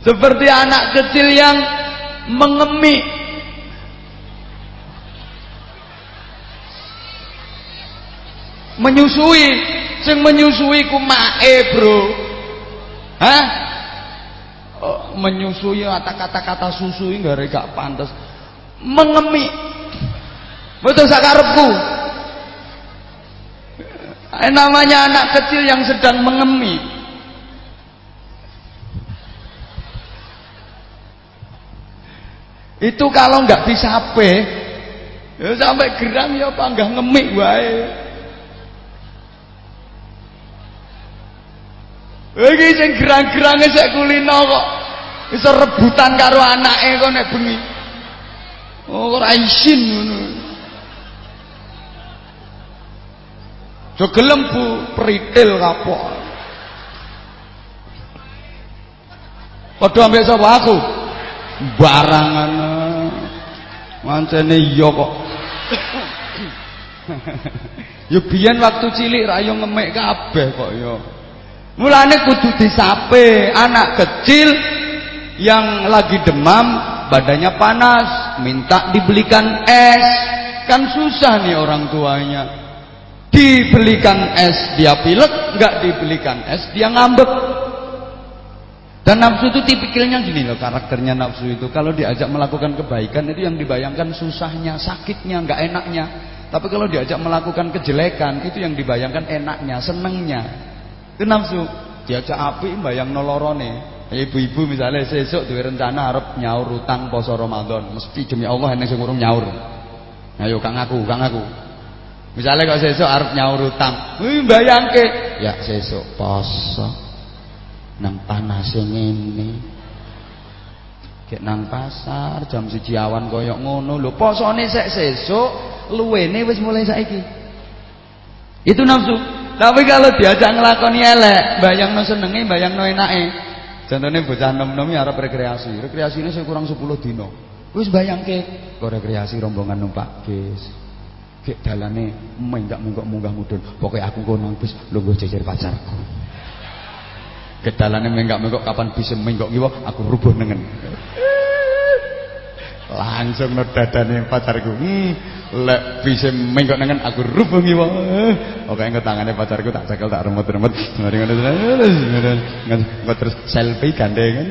Seperti anak kecil yang mengemik. Menyusui. Sing menyusui ku mae bro. Hah? Oh, menyusui kata-kata kata susui gak gak pantas. Mengemik. Betul sakarepku eh, namanya anak kecil yang sedang mengemik. Itu kalau nggak disape ya sampai geram ya apa nggak ngemik wae Iki sing gerang-gerange sik kulino kok iso rebutan karo anake kok nek bengi. Oh isin ngono. Jogelem Bu peritil kapok. Padha ambek sapa aku? Barangan. Mancene iya kok. Yo biyen waktu cilik ra yo ngemek kabeh kok yo. Mulane kudu disape anak kecil yang lagi demam, badannya panas, minta dibelikan es. Kan susah nih orang tuanya. Dibelikan es dia pilek, nggak dibelikan es dia ngambek. Dan nafsu itu tipikalnya gini loh karakternya nafsu itu. Kalau diajak melakukan kebaikan itu yang dibayangkan susahnya, sakitnya, nggak enaknya. Tapi kalau diajak melakukan kejelekan itu yang dibayangkan enaknya, senengnya. Itu nafsu. Diajak api bayang nolorone. Ibu-ibu misalnya sesuk duwe rencana arep nyaur utang poso Ramadan, mesti demi Allah enek sing urung nyaur. Ayo kang aku, kang aku. Misalnya kok sesuk arep nyaur utang, wih bayangke, ya sesuk poso. Nang panase ngene. Kayak nang pasar jam siji awan koyok ngono lho posone sek sesuk luwene wis mulai saiki. Itu nafsu. Tapi kalau diajak ngelakoni elek, bayang no senengi, bayang no enake. Contohnya bocah nom-nom ya arep rekreasi. Rekreasi ini kurang 10 dino. Wis bayangke, kok rekreasi rombongan numpak bis. Kek dalane menggak munggah-munggah mudun. Pokoknya aku kono bis lungguh jejer pacarku. Kek dalane menggak-menggok kapan bisa menggok ngiwa aku rubuh nengen. Langsung no dadane pacarku. Hmm, lek bisa menggok nengen aku rubuh ngiwa. Oke engko tangane pacarku tak cekel tak remut-remut. Mari ngono ngono terus selfie gandengan.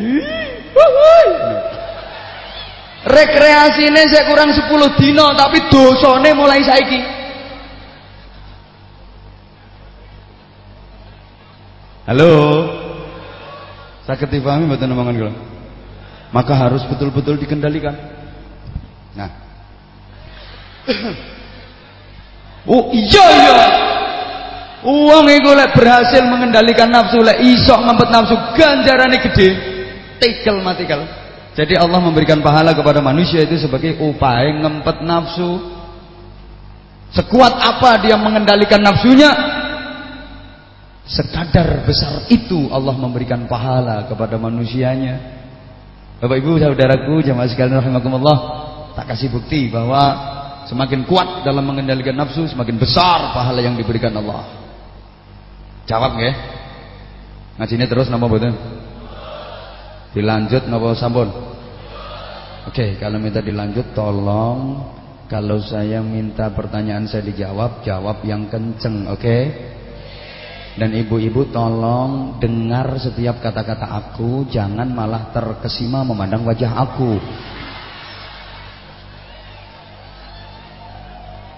Rekreasine saya kurang 10 dino tapi dosane mulai saiki. Halo. Sakit dipahami mboten omongan kula? Maka harus betul-betul dikendalikan. Nah. oh iya iya. Uang itu lek berhasil mengendalikan nafsu lek iso ngempet nafsu ganjarannya gede. Tikel matikel. Jadi Allah memberikan pahala kepada manusia itu sebagai upaya ngempet nafsu. Sekuat apa dia mengendalikan nafsunya, sekadar besar itu Allah memberikan pahala kepada manusianya. Bapak Ibu saudaraku jemaah sekalian rahimakumullah, tak kasih bukti bahwa semakin kuat dalam mengendalikan nafsu, semakin besar pahala yang diberikan Allah. Jawab nggih. Ngajine terus napa mboten? Dilanjut napa sampun? Oke, kalau minta dilanjut tolong kalau saya minta pertanyaan saya dijawab, jawab yang kenceng, oke? Dan ibu-ibu tolong dengar setiap kata-kata aku, jangan malah terkesima memandang wajah aku.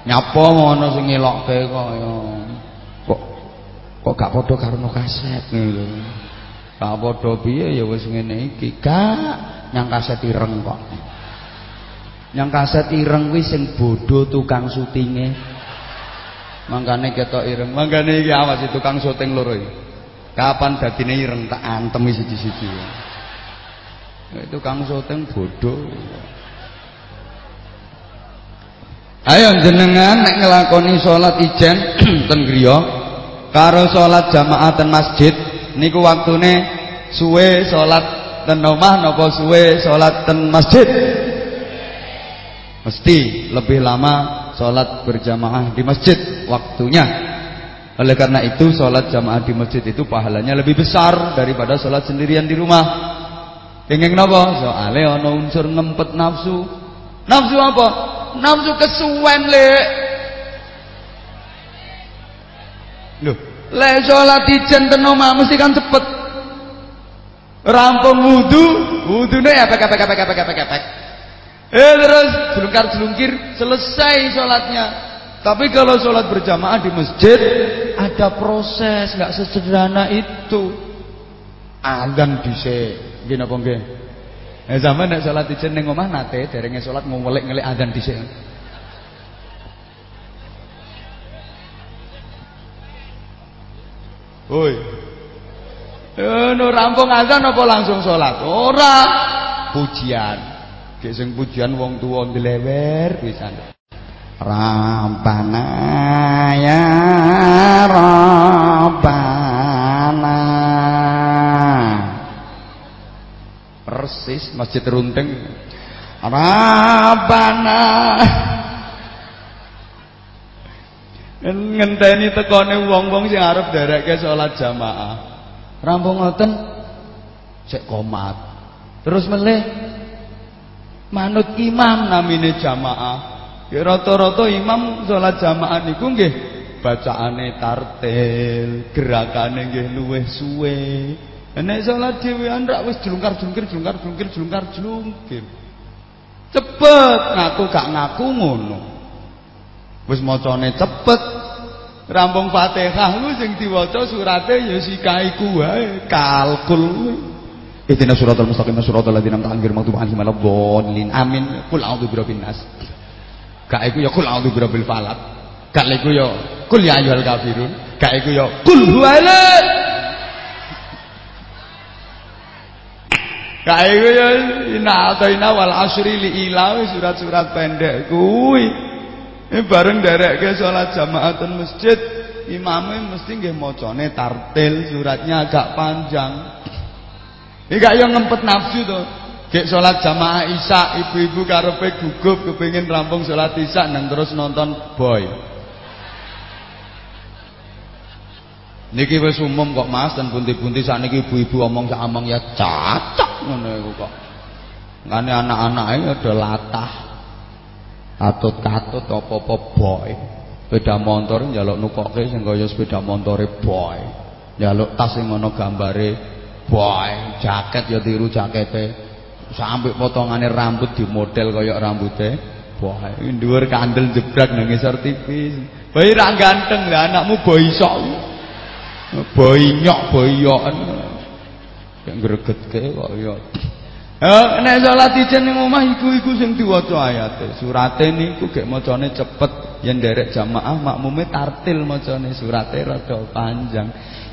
Nyapa ngono sing ngelokke kok ya. Kok gak padha karo kaset lho. Gak padha piye ya wis ngene iki. Gak nyang kaset ireng kok. Nyang kaset ireng kuwi sing bodho tukang syutinge. Mangkane ketok ireng. Mangkane iki awas tukang syuting loro iki. Kapan dadine ireng tak antem siji-siji. Itu kang syuting bodoh. Ayo jenengan nek ngelakoni salat ijen ten griya karo salat jamaah ten masjid niku waktune suwe salat ten omah napa suwe salat ten masjid mesti lebih lama salat berjamaah di masjid waktunya. Oleh karena itu salat jamaah di masjid itu pahalanya lebih besar daripada salat sendirian di rumah. Pengen napa soalnya ana unsur ngempet nafsu. Nafsu apa? Nafsu kesuwen lek. Loh, lek salat ijen ten omah mesti kan cepet. Rampung wudu, wudune apek apek apek apek apek apek. Eh terus jelungkar-jelungkir selesai sholatnya. Tapi kalau sholat berjamaah di masjid ada proses, nggak sesederhana itu. Adzan dhisik. Nggih napa nggih? Eh zaman nek sholat ijen ning omah nate derenge sholat ngwelik-ngelik adzan dhisik. Woi. Eh no rampung apa langsung sholat? Ora. Pujian. Gek sing pujian wong tuwa ndlewer pisan. Rabbana ya Rabbana. Persis Masjid Runting. Rabbana. ngenteni tekone wong-wong sing arep dereke salat jamaah. Rampung ngoten sik komat. Terus melih manut imam namine jamaah. Ya rata-rata imam salat jamaah niku nggih bacaane tartil gerakane nggih luwih suwe. Nek salat dhewean rak wis jlungkar-jlungkir jlungkar-jlungkir jlungkar-jlungkir. Cepet ngaku gak ngaku ngono. Wis macane cepet. Rampung Fatihah lu sing diwaca surate ya sikaiku wae kalkul Ihdina suratal mustaqim suratal ladzina an'amta 'alaihim maghdubi 'alaihim waladdallin. Amin. Qul a'udzu birabbin nas. Gak iku ya qul a'udzu birabbil falaq. Gak iku ya qul ya ayyuhal kafirun. Gak iku ya qul huwalad. Gak iku ya inna ataina wal asri li ila surat-surat pendek kuwi. Ini bareng ke salat jamaah ten masjid, imamnya mesti nggih macane tartil, suratnya agak panjang. Ini gak yang ngempet nafsu tuh. Kayak sholat jamaah isya, ibu-ibu karepe gugup kepingin rampung sholat isya dan terus nonton boy. Niki wis umum kok Mas dan bunti-bunti sakniki ibu-ibu omong sak omong ya cacak ngono iku kok. Ngane anak-anake ada latah. Atut-katut apa-apa boy. Sepeda motor njaluk nukoke sing kaya sepeda motore boy. Njaluk tas sing ana gambare boy jaket ya tiru jakete. Sampai potongane rambut di model kaya rambutnya boy dhuwur kandel jebrak nang ngisor tipis boy ra ganteng lah anakmu boy sok boy nyok boy yoken. Gak gregetke kok ya. Eh nek salat ijen ning omah iku-iku sing diwaca ayate. Surate niku gek macane cepet. Yen derek jamaah makmume tartil macane. Surate rada panjang.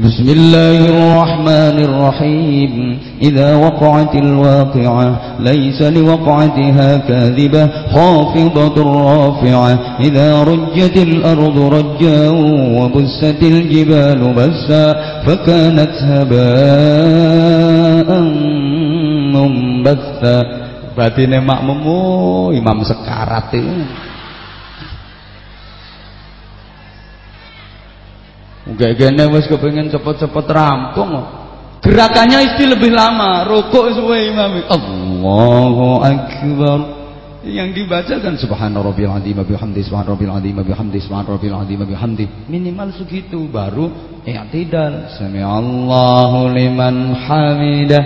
بسم الله الرحمن الرحيم. إذا وقعت الواقعة ليس لوقعتها كاذبة خافضة رافعة. إذا رجت الأرض رجا وبست الجبال بسا فكانت هباء منبثا. Batine makmummu imam sekarat itu. Gak-gene wis kepengin cepet-cepet rampung Gerakannya isti lebih lama, rokok suwe imam. Allahu akbar. Yang dibaca kan subhana rabbil azim wa bihamdi subhana rabbil azim wa bihamdi subhana rabbil azim wa bihamdi. Minimal segitu baru i'tidal. Sami Allahu liman hamidah.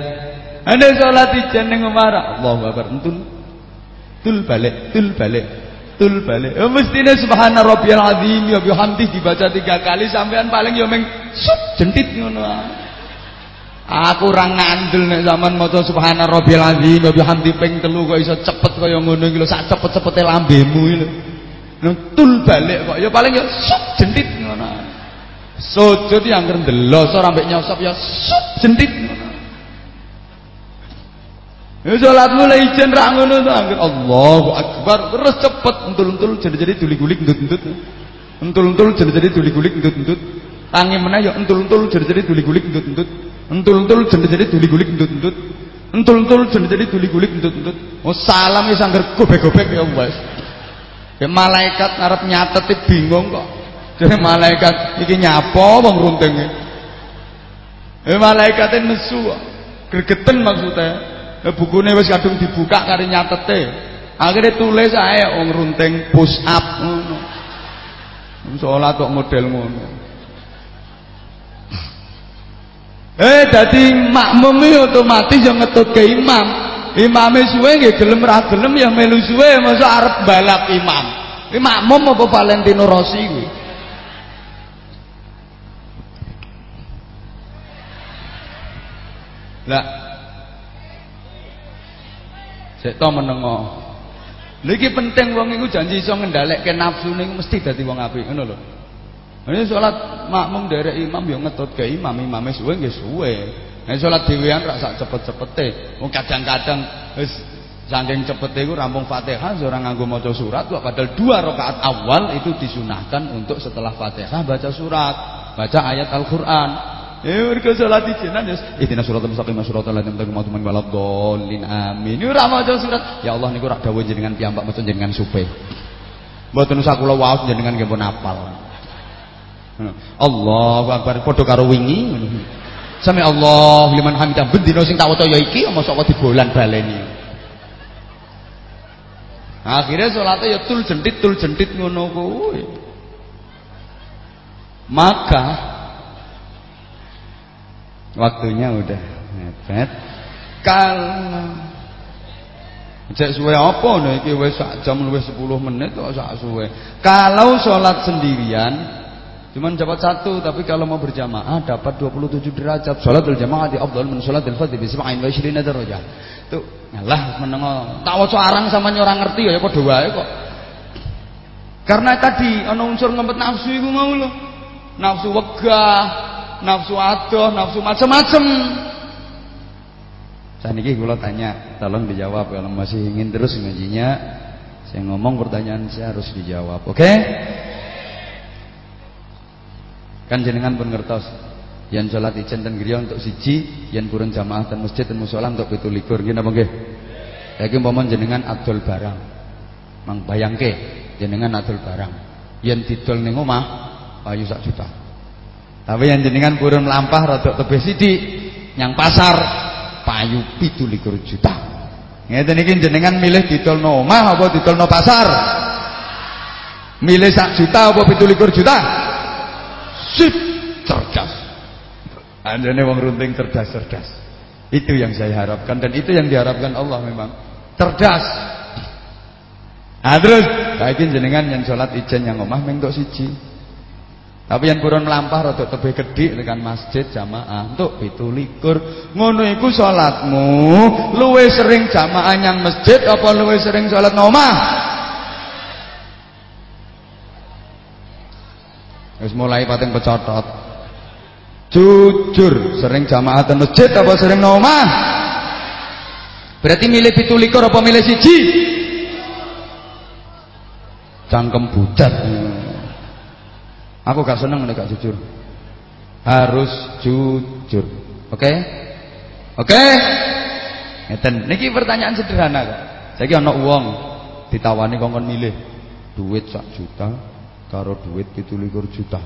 Ada salat ijan ning omah Allahu akbar entun. Tul balik, tul balik. Tul balik. Ya mestine subhana rabbil azim wa bihamdi dibaca tiga kali sampean paling ya meng sup jentit ngono. Aku ora ngandel nek zaman maca subhana rabbil azim wa bihamdi ping telu kok iso cepet kaya ngono iki lho sak cepet-cepete lambemu iki lho. Nutul balik kok ya paling ya sup jentit ngono. Sujud yang ndelok ora mbek nyosop ya sup jentit ngono. Ya salat mulai ijen ra ngono to angger Allahu akbar terus cepet entul-entul jadi-jadi duli-gulik endut-endut. Entul-entul jadi-jadi duli-gulik endut-endut. Tangi meneh ya entul-entul jadi-jadi duli-gulik endut-endut. Entul-entul jende-jende duli-gulik entut-entut. Entul-entul jende-jende duli-gulik entut-entut. Oh salam wis angger gobek-gobek ya wis. Ya malaikat ngarep nyatet bingung kok. Jadi malaikat iki nyapa wong runtinge. Eh malaikate nesu kok. Gregeten maksudnya. Eh bukune wis kadung dibuka kari nyatete. Akhirnya tulis ae wong runting push up ngono. Salat kok model ngono. Eh dadi makmum otomatis yang ngetutke imam. Imame suwe nggih gelem ra gelem ya melu suwe masa arep balap imam. Iki makmum apa Valentino Rossi kuwi? Lah Sik to menengo. Lha penting wong iku janji iso ngendhaleke nafsune iku mesti dadi wong apik, ngono lho. Ini sholat makmum dari imam yang ngetut ke imam, imamnya suwe nggih suwe. Nek sholat dhewean rak sak cepet-cepete. Wong kadang-kadang wis saking cepete iku rampung Fatihah seorang nganggo maca surat kok padahal dua rakaat awal itu disunahkan untuk setelah Fatihah baca surat, baca ayat Al-Qur'an. Ya mereka sholat ijinan ya. Ihdinas siratal mustaqim siratal ladzina an'amta alaihim waladdallin amin. Ini ora maca surat. Ya Allah niku rak dawuh jenengan piyambak maca jenengan supe. Mboten usah kula waos jenengan nggih pun apal. Allahu akbar padha karo wingi Sami Allah liman hamidah bendina sing tak waca ya iki mosok kok dibolan baleni. Akhirnya sholatnya ya tul jentit tul jentit ngono kuwi. Maka waktunya udah mepet. Kalau Cek suwe apa nih? Iki wis sak jam luwih 10 menit kok sak suwe. Kalau sholat sendirian Cuma dapat satu, tapi kalau mau berjamaah dapat 27 derajat. Salatul jamaah di afdal min salatil fardhi bi 27 derajat. Tuh, ngalah menengo. Tak waca arang sama orang ngerti ya padha wae kok. Karena tadi ana unsur ngempet nafsu iku mau lho. Nafsu wegah, nafsu adoh, nafsu macam-macam. Saniki kula tanya, tolong dijawab kalau masih ingin terus ngajinya. Saya ngomong pertanyaan saya harus dijawab. Oke? Okay? Kan jenengan pun ngertos. Yang sholat ijen dan griya untuk siji, yang kurun jamaah dan masjid dan musola untuk pitu likur. Gini apa nggih? Yakin umpama jenengan adol barang. Mang bayangke jenengan adol barang. Yang didol ning omah payu sak juta. Tapi yang jenengan kurun melampah rada tebih sithik, yang pasar payu pitu likur juta. Ngeten iki jenengan milih didolno omah apa didolno pasar? Milih sak juta apa pitu likur juta? sip cerdas andane wong runting cerdas-cerdas itu yang saya harapkan dan itu yang diharapkan Allah memang cerdas nah terus saiki jenengan yang sholat ijen yang omah meng siji tapi yang purun melampah rada tebih gedhi tekan masjid jamaah untuk likur ngono iku salatmu luwe sering jamaah yang masjid apa luwe sering salat omah Wis mulai pating pecotot. Jujur, sering jamaah ten masjid apa sering nomah? Berarti milih pitulikur apa milih siji? Cangkem bucat. Aku gak seneng nek gak jujur. Harus jujur. Oke? Oke? Okay? Ngeten. Niki pertanyaan sederhana kok. Saiki ana wong ditawani kongkon milih duit sak juta karo duit 17 juta.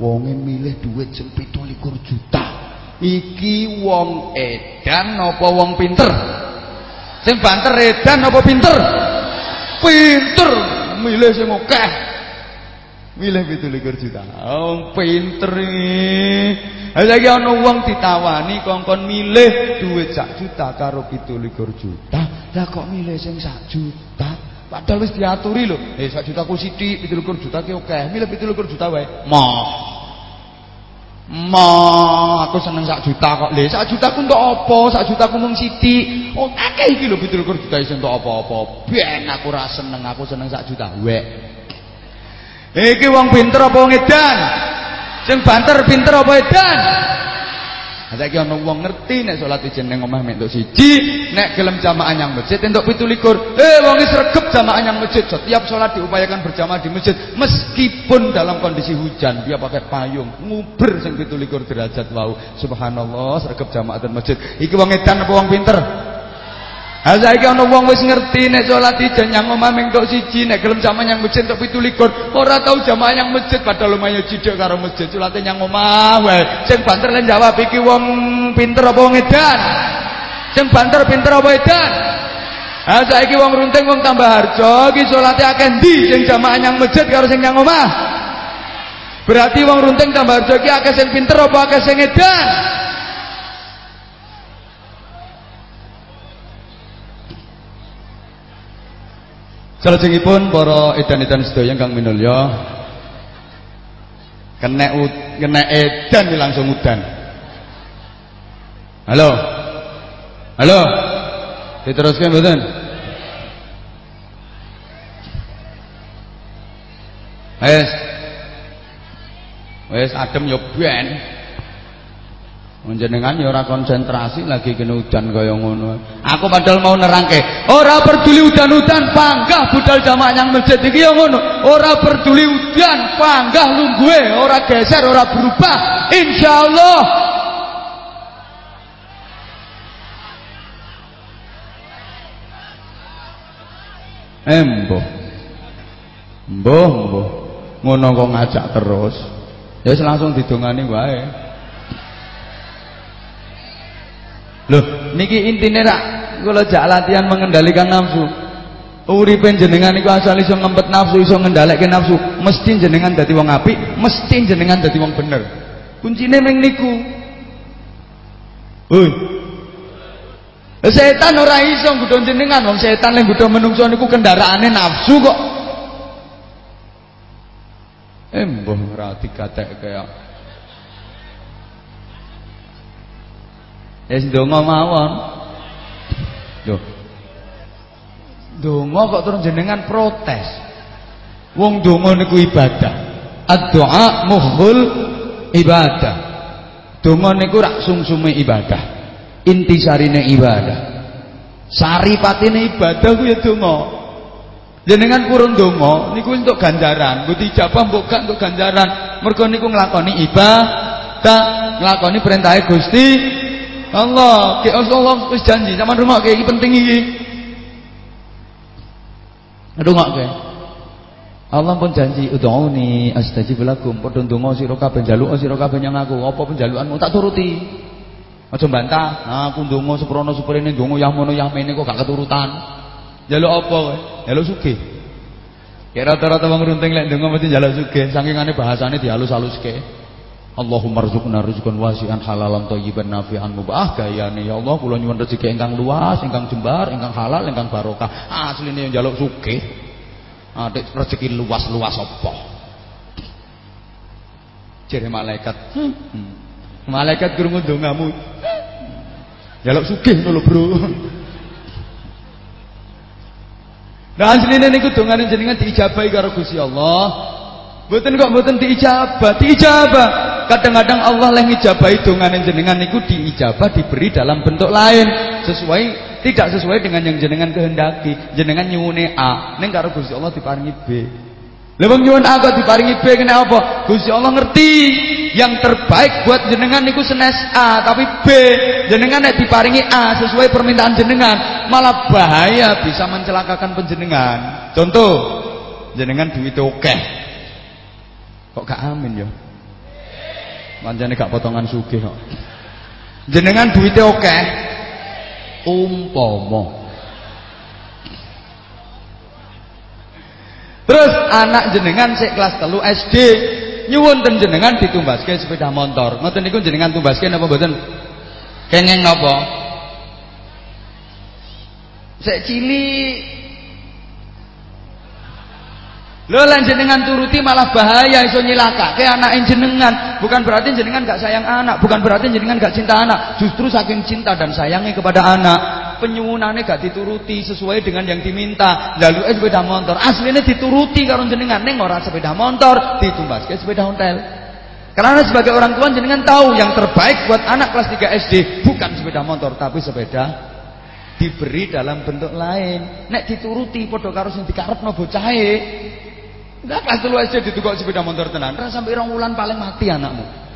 Wonge milih duit sing 17 juta. Iki wong edan apa wong pinter? Sing banter edan pinter? Pinter, milih sing akeh. Milih 17 juta. Wong pinter iki. Lagi ana wong ditawani kongkon milih duit sak juta karo 17 juta. Lah kok milih sing sak juta? Padahal wis diaturi lho. Eh sak juta ku sithik, 17 juta ki oke. Milih 17 juta wae. Ma. Ma, aku seneng sak juta kok. Lha sak juta ku untuk apa? Sak juta ku mung sithik. Oh, akeh iki lho 17 juta iso untuk apa-apa. Ben aku ra seneng, aku seneng sak juta. Wek. Iki wong pinter apa wong edan? Sing banter pinter apa edan? Saiki ana wong ngerti nek salat ijen ning omah mentuk siji, nek gelem jamaah yang masjid entuk 17. Eh wong wis regep jamaah yang masjid. Setiap salat diupayakan berjamaah di masjid meskipun dalam kondisi hujan, dia pakai payung, nguber sing 17 derajat wau. Subhanallah, regep jamaah dan masjid. Iki wong edan apa wong pinter? Ha saiki ana wong wis ngerti nek salat ijen yang omah tok siji nek gelem jamaah yang masjid tok 17. Ora tau jamaah yang masjid padahal lumayan cidhek karo masjid salate yang omah wae. Sing banter lan jawab iki wong pinter apa wong edan? Sing banter pinter apa edan? Ha saiki wong runting wong tambah harjo iki salate akeh ndi sing jamaah yang masjid karo sing yang omah? Berarti wong runting tambah harjo iki akeh sing pinter apa akeh sing edan? Salajengipun para edan-edan sedaya ingkang minulya kena kena edan langsung udan. Halo. Halo. Diteruskan mboten? Wes. Wes adem yo ben. Menjenengan ya ora konsentrasi lagi kena udan kaya ngono. Aku padahal mau nerangke, ora peduli udan-udan panggah budal jamaah yang masjid iki ya ngono. Ora peduli udan panggah lungguhe, ora geser, ora berubah. Insyaallah Embo. Mboh, mboh. Ngono kok ngajak terus. Ya langsung didongani wae. Loh, niki intine rak kula jak latihan mengendalikan nafsu. Uripen jenengan iku asal iso ngempet nafsu, iso ngendhaleke nafsu, mesti jenengan dadi wong apik, mesti jenengan dadi wong bener. Kuncine ming niku. Hoi. Setan ora iso nggodho jenengan, wong setan lek nggodho menungso niku kendaraane nafsu kok. Eh mbah ora dikatek kaya Wis ndonga mawon. Lho. Donga kok terus jenengan protes. Wong donga niku ibadah. Ad-du'a muhul ibadah. Donga niku rak sungsume ibadah. Intisarine ibadah. Saripatine ibadah ku ya. Jenengan kurun donga niku untuk ganjaran, mbok dijabah mbok untuk ganjaran. Mergo niku nglakoni ibadah, nglakoni perintahe Gusti Allah, ki Allah wis janji sama rumah kayak iki penting iki. Rungokke. Allah pun janji ud'uni astajib lakum. Padha ndonga sira kabeh njaluk sira kabeh nyang aku. Apa penjalukanmu tak turuti. Aja bantah. Nah, aku ndonga seprono seprene ndonga yang mono yang mene kok gak keturutan. Njaluk apa kowe? Njaluk sugih. Ya rata-rata wong runting lek ndonga mesti njaluk sugih. Saking ane bahasane dihalus-haluske. Allahumma rzuqna rizqan wasi'an halalan thayyiban nafi'an mubah gayane ya Allah kula nyuwun rezeki ingkang luas, ingkang jembar, ingkang halal, ingkang barokah. Asline yang njaluk sugih. Adik rezeki luas-luas apa? Jere malaikat. Hmm. Malaikat krungu dongamu. Njaluk sugih ngono, Bro. Nah asline niku dongane jenengan diijabahi karo Gusti Allah. Mboten kok mboten diijabah, diijabah. Kadang-kadang Allah leh ngijabahi dongane jenengan niku diijabah diberi dalam bentuk lain sesuai tidak sesuai dengan yang jenengan kehendaki. Jenengan nyuwune A, ning karo Gusti Allah diparingi B. Lha wong nyuwun A kok diparingi B kena apa? Gusti Allah ngerti yang terbaik buat jenengan niku senes A, tapi B jenengan nek diparingi A sesuai permintaan jenengan, malah bahaya bisa mencelakakan penjenengan. Contoh, jenengan duit oke. Kok gak amin ya? Manjane gak potongan sugih kok. Jenengan oke. Umpama. Terus anak jenengan sik kelas telu SD nyuwun ten jenengan ditumbaske sepeda motor. Ngoten niku jenengan tumbaske napa mboten? Kenging napa? Sik cilik Lho lan jenengan turuti malah bahaya iso nyilakake anak jenengan. Bukan berarti jenengan gak sayang anak, bukan berarti jenengan gak cinta anak. Justru saking cinta dan sayangnya kepada anak, penyuwunane gak dituruti sesuai dengan yang diminta. Lalu eh sepeda motor, aslinya dituruti karo jenengan ning ora sepeda motor, ditumbaske sepeda ontel. Karena sebagai orang tua jenengan tahu yang terbaik buat anak kelas 3 SD bukan sepeda motor tapi sepeda diberi dalam bentuk lain. Nek dituruti padha karo sing dikarepno bocahe. Ndak kelas 3 SD ditukok sepeda motor tenan, ra sampai rong wulan paling mati anakmu.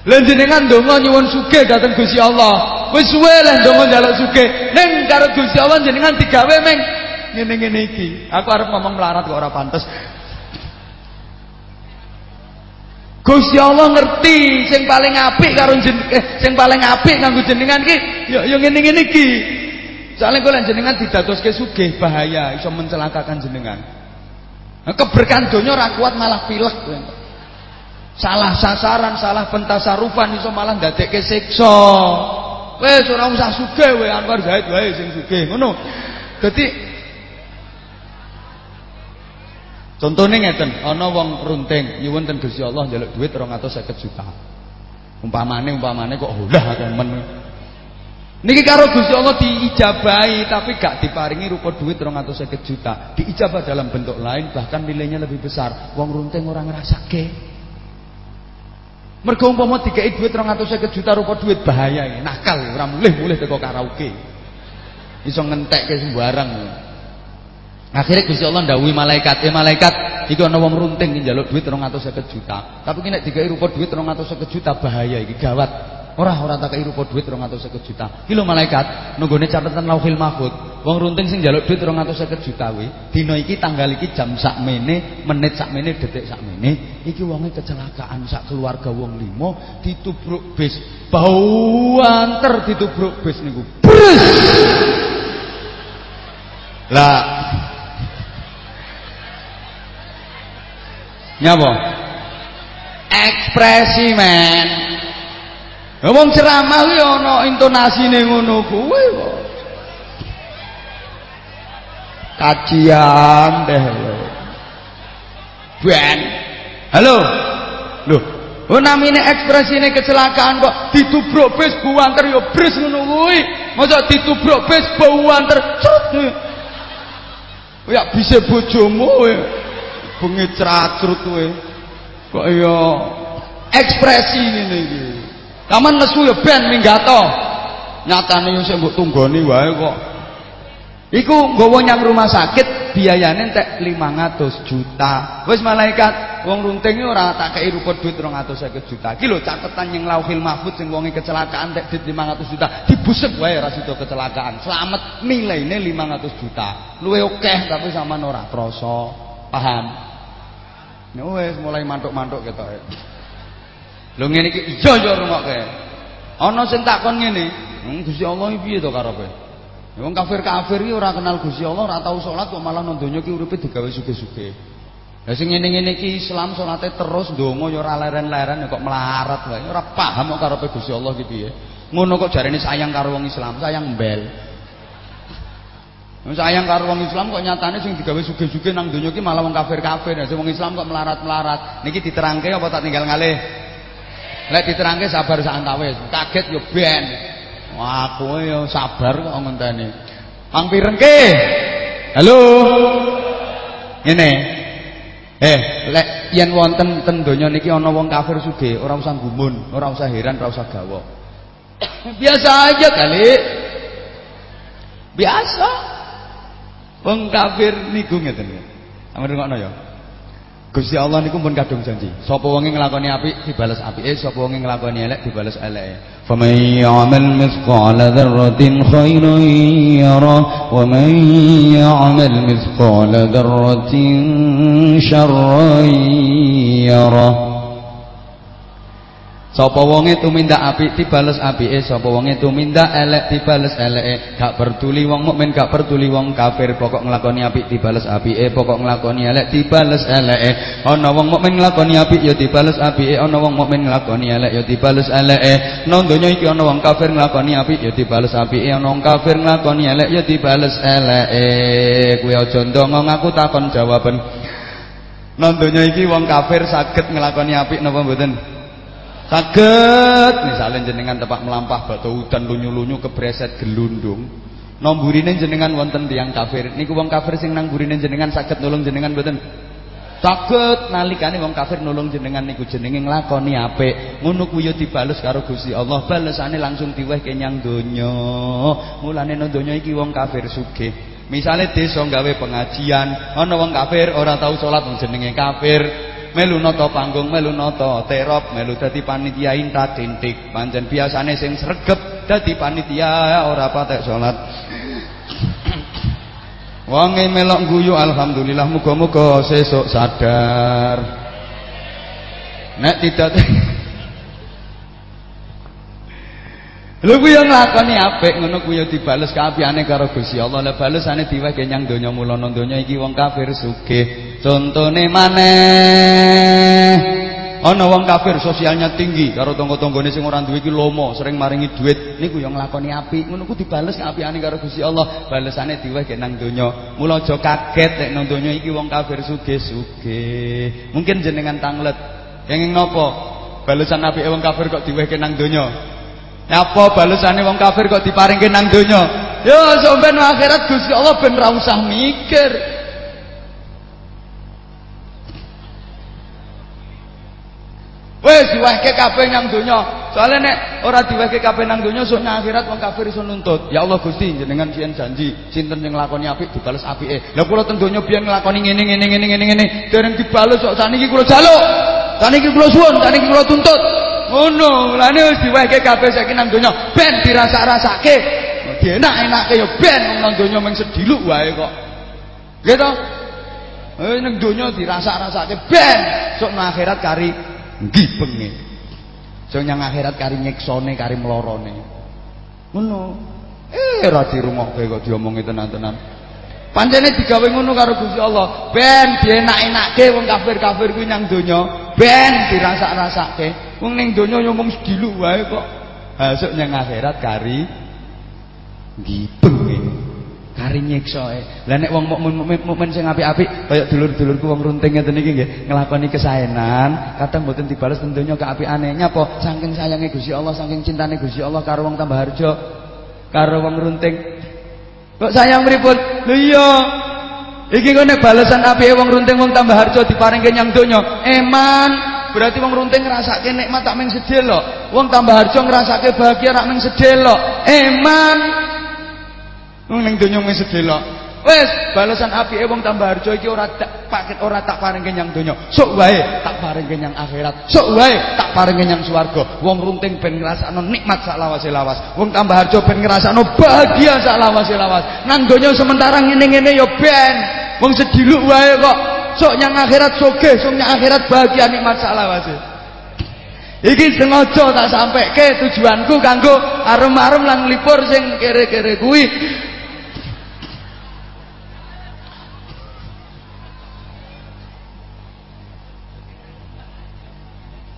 Lan jenengan donga nyuwun sugih dhateng Gusti Allah. Wis suwe lah donga njaluk sugih. Ning karo Gusti Allah jenengan digawe meng ngene-ngene iki. Aku arep ngomong melarat kok ora pantes. Gusti Allah ngerti sing paling apik karo eh, sing paling apik kanggo jenengan ki ya ya ngene-ngene iki. Soale kok jenengan didatoske sugih bahaya iso mencelakakan jenengan. Nah, keberkahan donya ora kuat malah pilek salah sasaran, salah pentasarufan iso malah ndadekke siksa. Wis ora usah sugih kowe Anwar Zaid wae sing sugih. Ngono. Dadi Contohnya ngeten, ana wong runting nyuwun ten Gusti Allah njaluk dhuwit 250 juta. Umpamane umpamane kok holah men. Niki karo Gusti Allah diijabahi tapi gak diparingi rupa duit 250 juta. Diijabah dalam bentuk lain bahkan nilainya lebih besar. Wong runting ora ngrasake. Mergo umpama dikeki dhuwit 250 juta rupa duit bahaya nakal ora mulih-mulih teko karaoke. Iso ngentekke sembarang. Akhirnya Gusti Allah ndawuhi malaikat, "Eh malaikat, iki ana wong runting njaluk duit 250 juta. Tapi nek dikeki rupa duit 250 juta bahaya iki, gawat." Ora ora tak kei rupa dhuwit 250 juta. Ki lho malaikat, nunggone catatan Lauhil Mahfud. Wong runting sing njaluk dhuwit 250 juta kuwi, dina iki tanggal iki jam sakmene, menit sakmene, detik sakmene, iki wonge kecelakaan sak keluarga wong limo ditubruk bis. Bau anter ditubruk bis niku. Bres. Lah. Nyapa? Ekspresi men. Ngomong ceramah kuwi ana intonasine ngono kuwi kok. Kajian deh lho. Ben. Halo. Loh, oh namine ekspresine kecelakaan kok ditubruk bis buanter ya bris ngono kuwi. Masa ditubruk bis buanter. Ya bisa bojomu kowe. Bengi cracrut kowe. Kok ya ekspresi ngene iki. Taman nesu ya ben minggato. Nyatane yo sing mbok tunggoni wae kok. Iku nggawa nyang rumah sakit biayane entek 500 juta. Wis malaikat, wong runting ora tak kei rupa duit 250 juta. Iki lho catetan yang Lauhil Mahfud sing wonge kecelakaan entek duit 500 juta. Dibusek wae ora sida kecelakaan. Selamat nilaine 500 juta. Luwe akeh tapi sampean ora krasa. Paham? Wis mulai mantuk-mantuk ketoke. Lho ngene iki iya ya rungokke. Ana sing takon ngene, "Hmm, Gusti Allah piye to karepe?" Ya wong kafir-kafir iki ora kenal Gusti Allah, ora tau salat kok malah nang donya iki uripe digawe sugih-sugih. Lah sing ngene-ngene iki Islam salate terus ndonga ya ora leren-leren kok melarat wae. Ora paham kok karepe Gusti Allah iki piye. Ngono kok jarene sayang karo wong Islam, sayang mbel. Sayang karo wong Islam kok nyatane sing digawe sugih-sugih nang donya iki malah wong kafir-kafir. Sing wong Islam kok melarat-melarat. Niki diterangke apa tak tinggal ngalih? Lek diterangke sabar sak antawis, kaget yo ben. Wah, kowe yo sabar kok ngenteni. Mang pirengke. Halo. Ngene. Eh, lek yen wonten ten donya niki ana wong kafir sugih, ora usah gumun, ora usah heran, ora usah gawok. Biasa aja kali. Biasa. Wong kafir niku ngeten. Amun ngono ya. Gusti Allah niku pun kadung janji. Sapa wonge nglakoni apik dibales apike, sapa wonge nglakoni elek dibales eleke. Faman ya'mal mithqala dzarratin khairan yara wa man ya'mal mithqala dzarratin syarran yara. Sapa wonge tumindak apik dibales apike, sapa wonge tumindak elek dibales eleke. Gak peduli wong mukmin, gak peduli wong kafir, pokok nglakoni apik dibales apike, pokok nglakoni elek dibales eleke. Ana wong mukmin nglakoni apik ya dibales apike, ana wong mukmin nglakoni elek ya dibales eleke. Nang donya iki ana wong kafir nglakoni apik ya dibales apike, ana wong kafir nglakoni elek ya dibales eleke. Kuwi aja ndonga ngaku takon jawaban. Nang donya iki wong kafir saged nglakoni apik napa mboten? Saged misalnya jenengan tepak melampah batu udan lunyu-lunyu kebreset gelundung. Nomburine jenengan wonten tiang kafir. Niku wong kafir sing nang burine jenengan saged nulung jenengan mboten? Takut nalikane wong kafir nulung jenengan niku jenenge nglakoni apik. Ngono kuwi yo dibales karo Gusti Allah. Balesane langsung diwehke nyang donya. Mulane nang donya iki wong kafir sugih. Misale desa gawe pengajian, ana wong kafir ora tau salat jenenge kafir. Melu nata panggung, melu nata terop, melu dadi panitia inta tintik. Pancen biasane sing sregep dadi panitia ora patek salat. Wonge melok guyu alhamdulillah muga-muga sesuk sadar. Nek tidak Lha kuwi yo nglakoni apik ngono kuwi yo dibales kaapiane karo Gusti Allah. Lah balesane diwehe nyang donya mulana donya iki wong kafir sugih. Contone maneh Ana wong kafir sosialnya tinggi karo tangga-tanggane sing ora duwe iki lomo, sering maringi duit. Niku yang nglakoni apik, ngono ku dibales apiane karo Gusti Allah. Balesane diwehe nang donya. Mula aja kaget nek nang donya iki wong kafir sugih-sugih. Mungkin jenengan tanglet. Kenging napa? Balesan apike wong kafir kok diwehe nang donya. Napa balesane wong kafir kok diparingke nang donya? Ya sampeyan akhirat Gusti Allah ben ra usah mikir. Wis diwehke kabeh nang donya. Soale nek ora diwehke kabeh nang donya sok nang akhirat wong kafir iso nuntut. Ya Allah Gusti jenengan sien janji sinten sing nglakoni apik dibales apike. Lah kula teng donya biyen nglakoni ngene ngene ngene ngene ngene dereng dibales kok saniki kula jaluk. Saniki kula suwun, saniki kula tuntut. Ngono, lane wis diwehke kabeh saiki nang donya ben dirasa-rasake. Dienak-enake ya ben nang donya mung sediluk wae kok. Gitu. Eh nang donya dirasa-rasake ben sok nang akhirat kari ngibenge. Sing nyang akhirat kari nyiksane, kari mlorone. Ngono. Eh ora dirungokke kok diomongi tenan-tenan. Pancene digawe ngono karo Gusti Allah, ben dienak-enakke wong kafir-kafir kuwi nang donya, ben dirasak-rasake. Wong ning donya yo mung sediluk wae kok. Hasuk nyang akhirat kari ngibeng. kari nyiksae. Lah nek wong mukmin mukmin sing apik-apik kaya dulur-dulurku wong runting ngeten iki nggih nglakoni kesaenan, kadang mboten dibales tentunya keapiane. Nyapa? Saking sayange Gusti Allah, saking cintane Gusti Allah karo wong tambah harjo, karo wong runting. Kok sayang pripun? Lho iya. Iki kok nek balesan apike wong runting wong tambah harjo diparingke nyang donya. Eman. Berarti wong runting ngrasake nikmat tak mung sedelo. Wong tambah harjo ngrasake bahagia rak mung sedelo. Eman. Wong ning donya sedelok. Wis balasan apike wong tambah harjo iki ora tak paket ora tak paringke nyang donya. Sok wae tak paringke nyang akhirat. Sok wae tak paringke nyang swarga. Wong runting ben ngrasakno nikmat sak lawase lawas. Wong tambah harjo ben ngrasakno bahagia sak lawase lawas. Nang donya sementara ngene-ngene ya ben. Wong sediluk wae kok. Sok nyang akhirat sugih, sok nyang akhirat bahagia nikmat sak lawase. Iki sengaja tak sampeke tujuanku kanggo arem-arem lan lipur sing kere-kere kuwi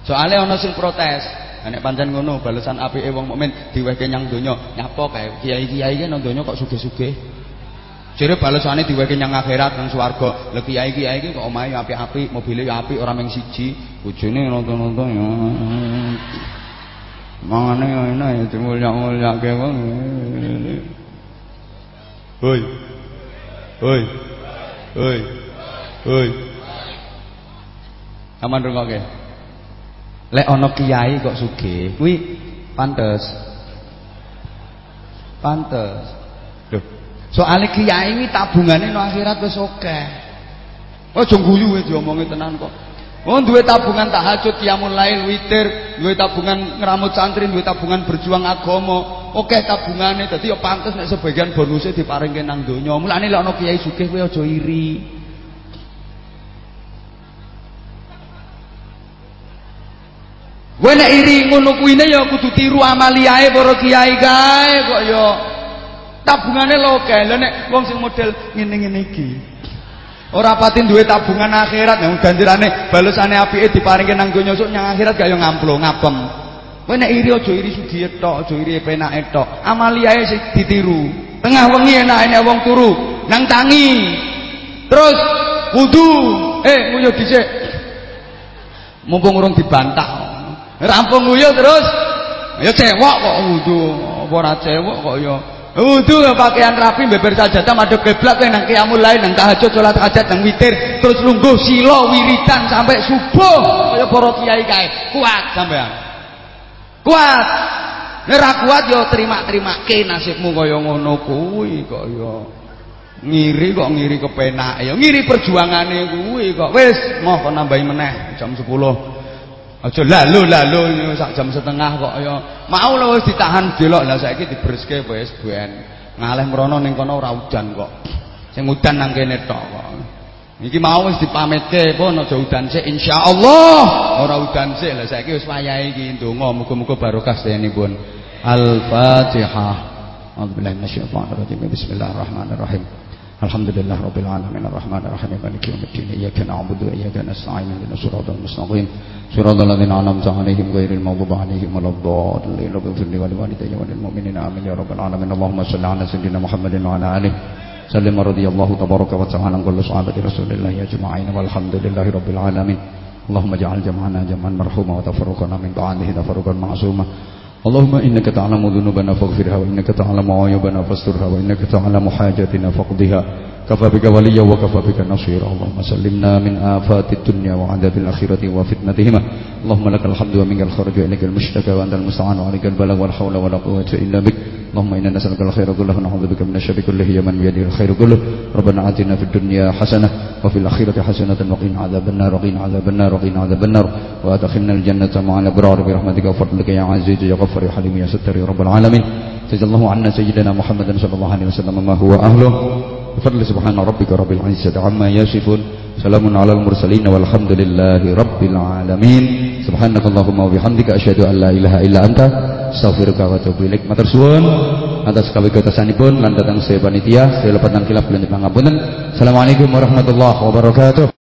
Soalnya ana sing protes. Nek pancen ngono balesan apike wong mukmin diwehke nyang donya, nyapa kae kiai-kiai ki nang donya kok sugih-sugih. Jere balesane diwehke nyang akhirat nang swarga. Lah kiai-kiai ki kok omahe apik-apik, mobile ya apik, ora mung siji, nonton-nonton ya. Mangane ya enak ya dimulyak-mulyake wong. Hoi. Hoi. Hoi. Hoi. Aman rungokke. Lek ana kiai kok sugih, kuwi pantes. Pantes. Lho, soalé kiai iki tabungane nang akhirat wis akeh. Aja guyu wis diomongi tenan kok. Oh duwe tabungan tahajud qiyamul lail witir, duwe tabungan ngramut santri, duwe tabungan berjuang agama. Oke tabungane dadi ya pantes nek sebagian bonusnya diparingke nang donya. Mulane lek kiai sugih kowe aja iri. Kowe iri ngono kuine ya kudu tiru amaliae para kiai kae kok ya. Tabungane loke. Lah nek wong sing model ngene-ngene iki. Ora pati duwe tabungan akhirat yang gantirane balesane apike diparingke nang donya sok nyang akhirat gak yo ngamplo ngapem. Kowe nek iri aja iri sugih tok, aja iri penake tok. Amaliae sing ditiru. Tengah wengi enake wong turu nang tangi. Terus wudu, eh nguyuh dhisik. Mumpung urung dibantah. Rampung nguyuh terus ya cewek kok wudu. Apa ora cewek kok ya Wudu pakaian rapi beber sajadah madhep kiblat nang qiyamul lain nang tahajud salat hajat nang witir. Terus lungguh sila wiridan sampai subuh. Kaya para kiai kae. Kuat sampean. Kuat. Nek kuat yo terima-terimake nasibmu kaya ngono kuwi kok yo. Ngiri kok ngiri kepenak ya ngiri perjuangane kuwi kok. Wis kok nambahi meneh jam 10 aja lalu lalu sak jam setengah kok ya. Mau lho wis ditahan delok lah saiki diberske wis ben. Ngalih mrono ning kono ora udan kok. Sing udan nang kene tok kok. Iki mau wis dipamitke pun aja udan sik insyaallah. Ora udan sik lah saiki wis wayahe iki ndonga. Muga-muga barokah sedenipun al-fatihah. Minasyaitonir rajim bismillahirrahmanirrahim Alhamdulillah rabbil alamin arrahmanir rahim maliki yaumiddin iyyaka na'budu wa iyyaka nasta'in ihdinas siratal mustaqim siratal ladzina an'amta 'alaihim ghairil maghdubi 'alaihim waladdallin rabbil li wa liwalidayya wa lil mu'minina amin ya rabbal alamin Allahumma shalli 'ala sayyidina Muhammadin wa 'ala alihi sallim radhiyallahu tabaraka wa ta'ala an kulli sahabati rasulillah ajma'in walhamdulillahi rabbil alamin Allahumma ja'al jam'ana jam'an marhuma wa tafarruqana min ba'dihi tafarruqan ma'suma اللهم إنك تعلم ذنوبنا فاغفرها وإنك تعلم عيوبنا فاسترها وإنك تعلم حاجاتنا فاقضها. كفى بك وليا وكفى بك نصيرا. اللهم سلمنا من آفات الدنيا وعذاب الآخرة وفتنتهما. اللهم لك الحمد ومنك الخرج وإليك المشتكى وأنت المستعان وعليك البلاغ ولا حول ولا قوة إلا بك. اللهم إنا نسألك الخير كله ونعوذ بك من الشر كله. يا من بيده الخير كله. ربنا آتنا في الدنيا حسنة وفي الآخرة حسنة وقنا عذاب النار وقنا عذاب النار وقنا عذاب النار. وأدخلنا الجنة مع الأبرار برحمتك وفضلك يا عزيز يا غفر يا حليم يا ستر يا رب العالمين. جزا الله عنا سيدنا محمد صلى الله عليه وسلم ما هو أهله. fadli subhana rabbika rabbil izzati amma yasifun. Salamun alal mursalin walhamdulillahi rabbil alamin. Subhanakallahumma wabihamdika asyhadu an la ilaha illa anta astaghfiruka wa atubu ilaik. Matur suwun. Atas kawigatosanipun lan datang sedaya panitia sedaya lepatan kilap lan pangapunten assalamualaikum warahmatullahi wabarakatuh.